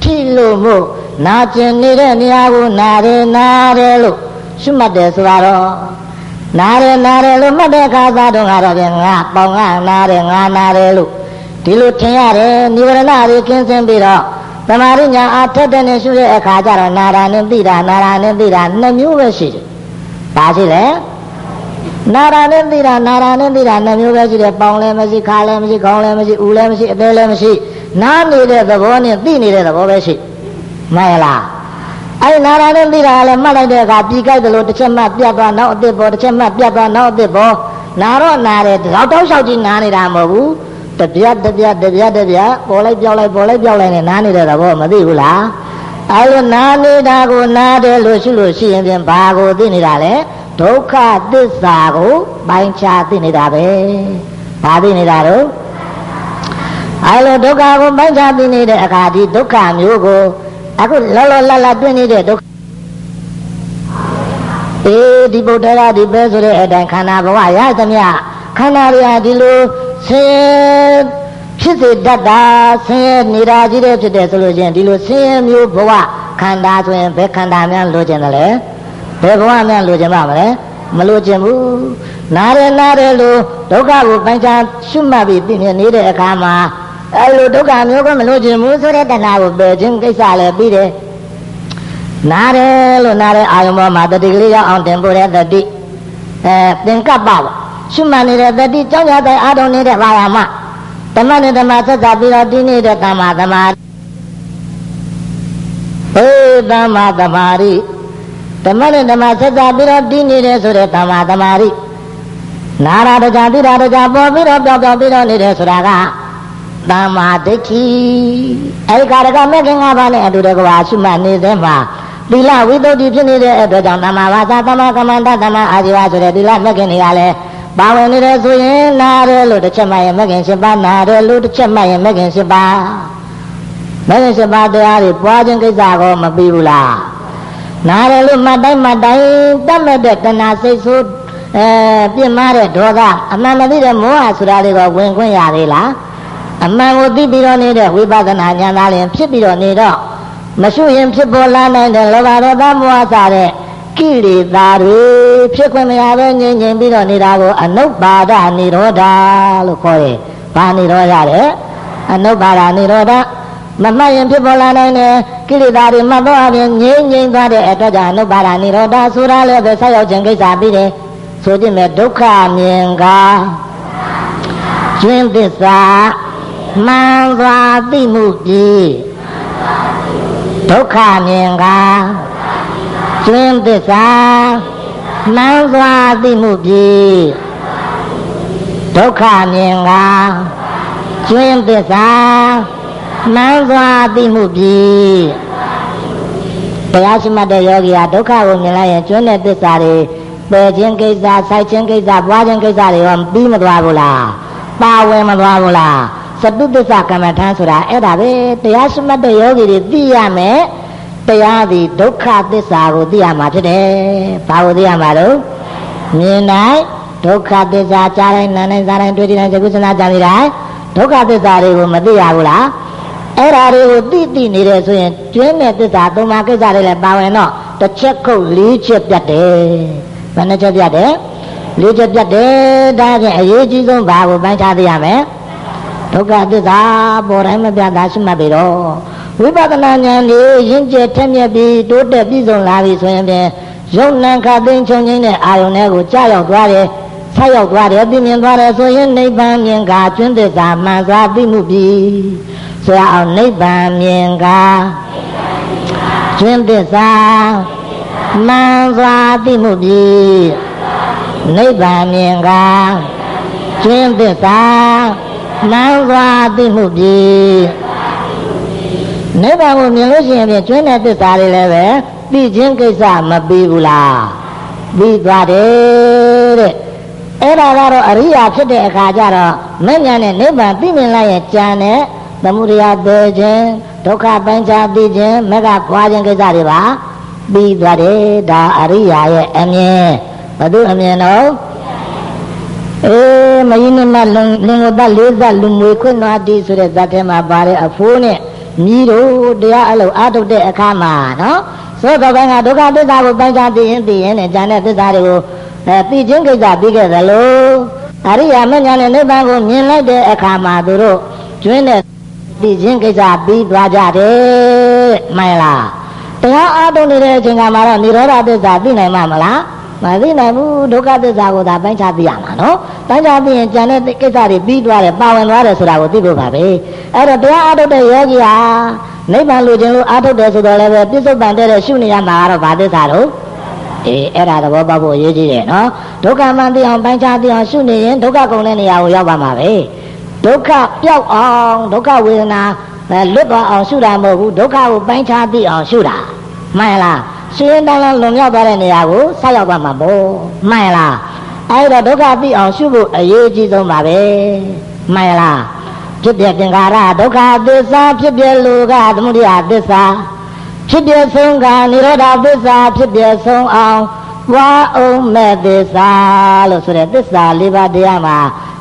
ထိလို့မို့နာကျင်နေတဲ့နေရာကိုနာတယ်နာတယ်လို့ရှုမှတ်တယ်ဆိုတော့နာတယ်နာတယ်လို့မှတ်တဲ့အခါသာတော့ငါတော့ပြန်ငါပေါင်ငါနာတယ်ငါနာတယ်လို့ဒီလိုထင်ရတယ်និဝရဏတွေကင်းစင်ပြီးတော့ သမာရိညာအားထက်တဲ့နဲ့ရှုတဲ့အခါကျတော့နာရာနဲ့သိတာနာရာနဲ့သိတာနှစ်မျိုးပဲရှိတယ်။ဒါရှိတယ်နာရာနဲ့သိတာနာရာနဲ့သိတာနှစ်မျိုးပဲရှိတယ်။ပေါင်လည်းမရှိခါလည်းမရှိခေါင်းလည်းမရှိဦးလည်းမရှိအသေးလည်းမရှိနားနေတဲ့သဘောနဲ့သိနေတဲ့သဘောပဲရှိမှန်လားအဲ့နာရာနဲ့သိတာလည်းမှတ်လိုက်တဲ့အခါပြီးကြိုက်တယ်လို့တစ်ချက်မှပြတ်သွားနောက်အစ်စ်ပေါ်တစ်ချက်မှပြတ်သွားနောက်အစ်စ်ပေါ်နာတော့နာတယ်တောက်တောက်လျှောက်ကြီးနားနေတာမဟုတ်ဘူး တပြက်တပြက်တပြက်တပြက်ပေါ်လိုက်ပြောက်လိုက်ပေါ်လိုက်ပြောက်လိုက်နဲ့နားနေတဲ့သဘောမသိဘူးလားအဲလိုနားနေတာကိုနားတယ်လို့ရှိလို့ရှိရင်ပြန်ဘာကိုသိနေတာလဲဒုက္ခသစ္စာကိုပိုင်းခြားသိနေတာပဲဘာသိနေတာတော့အဲလိုဒုက္ခကိုပိုင်းခြားသိနေတဲ့အခါဒီဒုက္ခမျိုးကိုအခုလောလောလတ်လတ်တွေ့နေတဲ့ဒုက္ခအေးဒီဗုဒ္ဓရာဒီပဲဆိုတဲ့အတိုင်းခန္ဓာဘဝရသမျှခန္ဓာတွေဟာဒီလို ဆင်းဖြစ်စေတတ်တာဆင်းရဲနေတာကြီးတဲ့ဖြစ်တယ်ဆိုလို့ချင်းဒီလိုဆင်းရဲမျိုးဘဝခန္ဓာဆိုရင်ဘယ်ခန္ဓာများလိုချင်တယ်လဲဘယ်ဘဝများလိုချင်ပါမလဲမလိုချင်ဘူးနားရနားရလို့ဒုက္ခကိုပိုင်းခြားရှုမှတ်ပြီးသိနေနေတဲ့အခါမှာအဲလိုဒုက္ခမျိုးကမလို့ခြင်းဘူးဆိုတဲ့တဏှာကိုပယ်ခြင်းကိစ္စလည်းပြီးတယ်နားတယ်လို့နားတဲ့အာယုံပေါ်မှာတတိကလေးရောက်အောင်တင်ပို့တဲ့တတိအဲသင်္ကပ္ပပေါ့ ရှုမှတ်နေတဲ့တတိကြောင့်ရတဲ့အာထုံနေတဲ့ဘာယာမဓမ္မနဲ့ဓမ္မဆက်စားပြီးတော့တင်းနေတဲ့တမ္မာသမာအေးတမ္မာသမာရိဓမ္မနဲ့ဓမ္မဆက်စားပြီးတော့တင်းနေတဲ့ဆိုတဲ့တမ္မာသမာရိနာရတကြတိရတကြပေါ်ပြီးတော့ပြောင်းပြောင်းပြီးတော့နေတယ်ဆိုတာကတမ္မာဒိဋ္ဌိအဲဒီကာရကမဲ့ခင်၅ပါးနဲ့အတူတကွာရှုမှတ်နေတဲ့မှာသီလဝိသုဒ္ဓိဖြစ်နေတဲ့အတွက်ကြောင့်တမ္မာဝါစာတမ္မာကမ္မန္တတမ္မာအာဇီဝဆိုတဲ့သီလမဲ့ခင်တွေကလည်း ပါဝင်နေတယ်ဆိုရင်နားတယ်လို့တစ်ချက်မှရင်မဲ့ခင်၈ပါးနားတယ်လို့တစ်ချက်မှရင်မဲ့ခင်၈ပါးမဲ့ခင်၈ပါးတရားတွေပွားခြင်းကိစ္စကောမပြီးဘူးလားနားတယ်လို့မှတ်တိုင်းမှတ်တိုင်းတတ်မဲ့တဲ့တဏှာစိတ်ဆိုးအဲပြင်းမာတဲ့ဒေါသအမှန်မသိတဲ့မောဟဆိုတာတွေကဝင်ခွင့်ရသေးလားအမှန်ကိုသိပြီးတော့နေတဲ့ဝိပဿနာဉာဏ်သားလျင်ဖြစ်ပြီးတော့နေတော့မရှိရင်ဖြစ်ပေါ်လာနိုင်တဲ့လောဘဒေါသမောဟစတဲ့ ကိလေသာတွေဖြစ်ခွင့်မရပဲငြင်းငြင်းပြီးတော့နေတာကိုအနုပါဒနိရောဓလို့ခေါ်တယ်။ဘာနိရောဓလဲ။အနုပါဒနိရောဓမမှတ်ရင်ဖြစ်ပေါ်လာနိုင်တယ်ကိလေသာတွေမှတ်တော့အပြင်ငြင်းငြင်းသွားတဲ့အတွက်ကြောင့်အနုပါဒနိရောဓဆိုတာလည်းပဲဆက်ရောက်ခြင်းကိစ္စပြီးတယ်။ဆိုကြည့်မယ်ဒုက္ခမြင်ကကျွင်းသစ္စာမှန်စွာသိမှုပြီးဒုက္ခမြင်က ကျွင်းသစ္စာမှန်စွာသိမှုပြီးဒုက္ခမြင်ကကျွင်းသစ္စာမှန်စွာသိမှုပြီးတရားရှိမှတ်တဲ့ယောဂီဟာဒုက္ခကိုမြင်လိုက်ရင်ကျွန်းတဲ့သစ္စာတွေပယ်ခြင်းကိစ္စ၊ဆိုင်ခြင်းကိစ္စ၊ပွားခြင်းကိစ္စတွေရောပြီးမသွားဘူးလားပါဝင်မသွားဘူးလားစတုသစ္စာကမ္မထမ်းဆိုတာအဲ့ဒါပဲတရားရှိမှတ်တဲ့ယောဂီတွေသိရမယ် တရားသည်ဒုက္ခသစ္စာကိုသိရမှာဖြစ်တယ်ဘာကိုသိရမှာလို့မြင်တိုင်းဒုက္ခသစ္စာကြားတိုင်းနားတိုင်းစားတိုင်းတွေ့တိုင်းသကုစနာကြံနေတိုင်းဒုက္ခသစ္စာတွေကိုမသိရဘူးလားအဲ့ဓာတွေကိုသိသိနေတယ်ဆိုရင်ကျွင်းတဲ့သစ္စာသုံးပါးကိစ္စတွေလည်းပါဝင်တော့တစ်ချက်ခုတ်လေးချက်ပြတ်တယ်ဘယ်နှချက်ပြတ်တယ်လေးချက်ပြတ်တယ်ဒါဖြင့်အရေးကြီးဆုံးဘာကိုပိုင်းခြားသိရမလဲဒုက္ခသစ္စာပေါ်တိုင်းမပြတ်တာရှိမှတ်ပြီတော့ ဝိပဿနာဉာဏ်လေးရင့်ကျက်ထက်မြက်ပြီးတိုးတက်ပြည့်စုံလာပြီဆိုရင်ဖြင့်ရုပ်နံခသိင်းချုံချင်းတဲ့အာယုန်တွေကိုကြားရောက်သွားတယ်ဆက်ရောက်သွားတယ်သိမြင်သွားတယ်ဆိုရင်နိဗ္ဗာန်မြင်ကကျွန်းသစ္စာမှန်စွာသိမှုပြီဆိုရအောင်နိဗ္ဗာန်မြင်ကကျွန်းသစ္စာမှန်စွာသိမှုပြီနိဗ္ဗာန်မြင်ကကျွန်းသစ္စာမှန်စွာသိမှုပြီ နိဗ္ဗာန်ကိုမြင်လို့ရှိရင်ဖြင့်ကျွန်းတဲ့သစ္စာတွေလည်းပဲသိခြင်းကိစ္စမပြီးဘူးလားပြီးသွားတယ်တဲ့အဲ့ဒါကတော့အရိယာဖြစ်တဲ့အခါကျတော့မဉ္ဇဏ်နဲ့နိဗ္ဗာန်သိမြင်လိုက်ရင်ကြံတဲ့သမုဒယသေခြင်းဒုက္ခပိုင်းခြားသိခြင်းမကခွာခြင်းကိစ္စတွေပါပြီးသွားတယ်ဒါအရိယာရဲ့အမြင်ဘု து အမြင်တော့အေးမယင်းမလင်လင်ကိုတလေးသက်လူမွေခွင့်သွားတည်ဆိုတဲ့ဇတ်ထဲမှာပါတဲ့အဖိုးနဲ့ မြည်တို့တရားအလုပ်အထုတ်တဲ့အခါမှာနော်သောကပိုင်းကဒုက္ခသစ္စာကိုပိုင်းခြားသိရင်သိရင်နဲ့ဉာဏ်နဲ့သစ္စာတွေကိုအဲသိခြင်းကိစ္စပြီးခဲ့သလိုအရိယာမဉ္ဇဏ်နဲ့နိဗ္ဗာန်ကိုမြင်လိုက်တဲ့အခါမှာသူတို့ကျွင်းတဲ့သိခြင်းကိစ္စပြီးသွားကြတယ်မှန်လားတရားအားထုတ်နေတဲ့အချိန်ကမှတော့និရောဓသစ္စာသိနိုင်မှာမလား မသိနိုင်ဘူးဒုက္ခသစ္စာကိုသာပိုင်းခြားသိရမှာနော်ပိုင်းခြားသိရင်ကြံတဲ့ကိစ္စတွေပြီးသွားတယ်ပါဝင်သွားတယ်ဆိုတာကိုသိဖို့ပါပဲအဲ့တော့တရားအားထုတ်တဲ့ယောဂီဟာနိဗ္ဗာန်လိုချင်လို့အားထုတ်တယ်ဆိုတော့လည်းပဲပြစ္ဆုတ်ပန်တဲ့ရှုနေရမှာကတော့ဘာသစ္စာတော့အေးအဲ့ဒါသဘောပေါက်ဖို့အရေးကြီးတယ်နော်ဒုက္ခမှန်သိအောင်ပိုင်းခြားသိအောင်ရှုနေရင်ဒုက္ခကုန်တဲ့နေရာကိုရောက်ပါမှာပဲဒုက္ခပျောက်အောင်ဒုက္ခဝေဒနာလွတ်သွားအောင်ရှုတာမဟုတ်ဘူးဒုက္ခကိုပိုင်းခြားသိအောင်ရှုတာမှန်လား ရှင်းတန်းလွန်မြောက်သွားတဲ့နေရာကိုဆက်ရောက်သွားမှာပေါ့မှန်လားအဲ့တော့ဒုက္ခသိအောင်ရှုဖို့အရေးကြီးဆုံးပါပဲမှန်လားဖြစ်ပြသင်္ခါရဒုက္ခသစ္စာဖြစ်ပြလူကသမုဒယသစ္စာဖြစ်ပြဆုံးကនិရောဓသစ္စာဖြစ်ပြဆုံးအောင်ဝါအောင်မဲ့သစ္စာလို့ဆိုတဲ့သစ္စာ၄ပါးတရားမှာ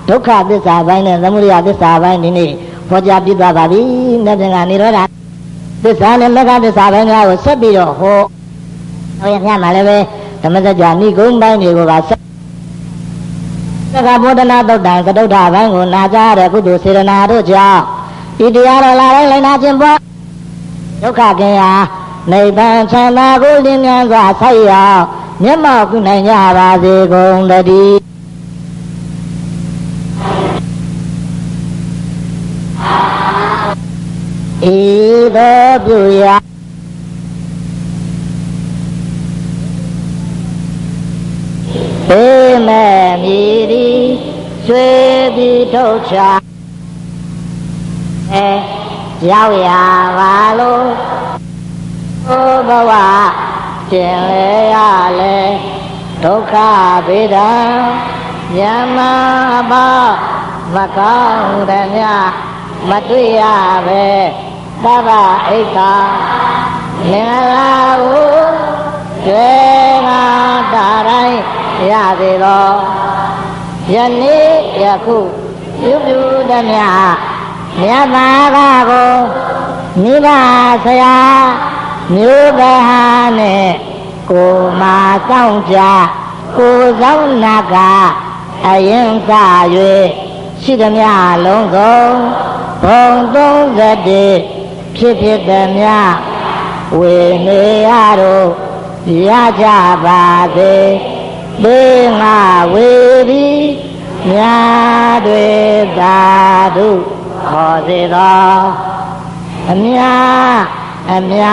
ဒုက္ခသစ္စာပိုင်းနဲ့သမုဒယသစ္စာပိုင်းဒီနေ့ဟောကြားပြသွားပါပြီ။နေ့ပြန်ကនិရောဓသစ္စာနဲ့မဂ္ဂသစ္စာပိုင်းများကိုဆက်ပြီးတော့ဟော ဟောရပြမှာလည်းပဲဓမ္မစကြာဏိဂုံးပိုင်းတွေကိုပါဆက်သက္ကဗောဒနာသုတ်တံကတုဋ္ဌဘိုင်းကိုနာကြတဲ့ကုသိုလ်စေရနာတို့ကြောင့်ဤတရားတော်လာတိုင်းလိုက်နာခြင်းပွားဒုက္ခကင်ရာနိဗ္ဗာန်ချမ်းသာကိုလင်းမြန်စွာဆိုက်ရောက်မျက်မှောက်ပြုနိုင်ကြပါစေကုန်တည်းဤသို့ပြုရာ ပေမဲ့မြည်ဒီရွှေပြီးထုတ်ချအဲရောက်ရပါလို့ဘဘဝကျင်လေရလေဒုက္ခဗေဒံယမဘမကောင်းတဲ့မြမတွေ့ရပဲသဗ္ဗဣက္ခာမင်္ဂလာကိုကျေငါတာတိုင်း ရသေးသောယနေ့ယခုပြုပြုသမျှမြတ်သာကကိုမိဘဆရာမျိုးကဟာနဲ့ကိုမာစောင့်ကြကိုဆောင်နာကအရင်စား၍ရှိသမျှလုံးစုံဘုံ31ဖြစ်ဖြစ်သမျှဝေနေရတို့ရကြပါစေ သေငါဝေဒီမြာတွေသာဓုခေါ်စေသောအမြအမြ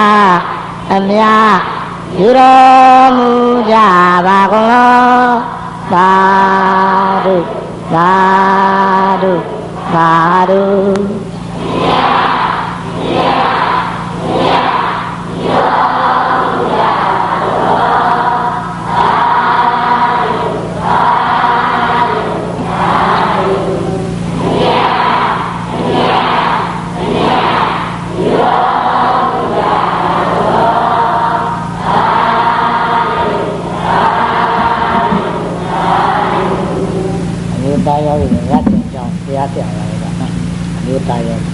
အမြယူတော်မူကြပါကုန်လောသာဓုသာဓုသာဓု အမျိုး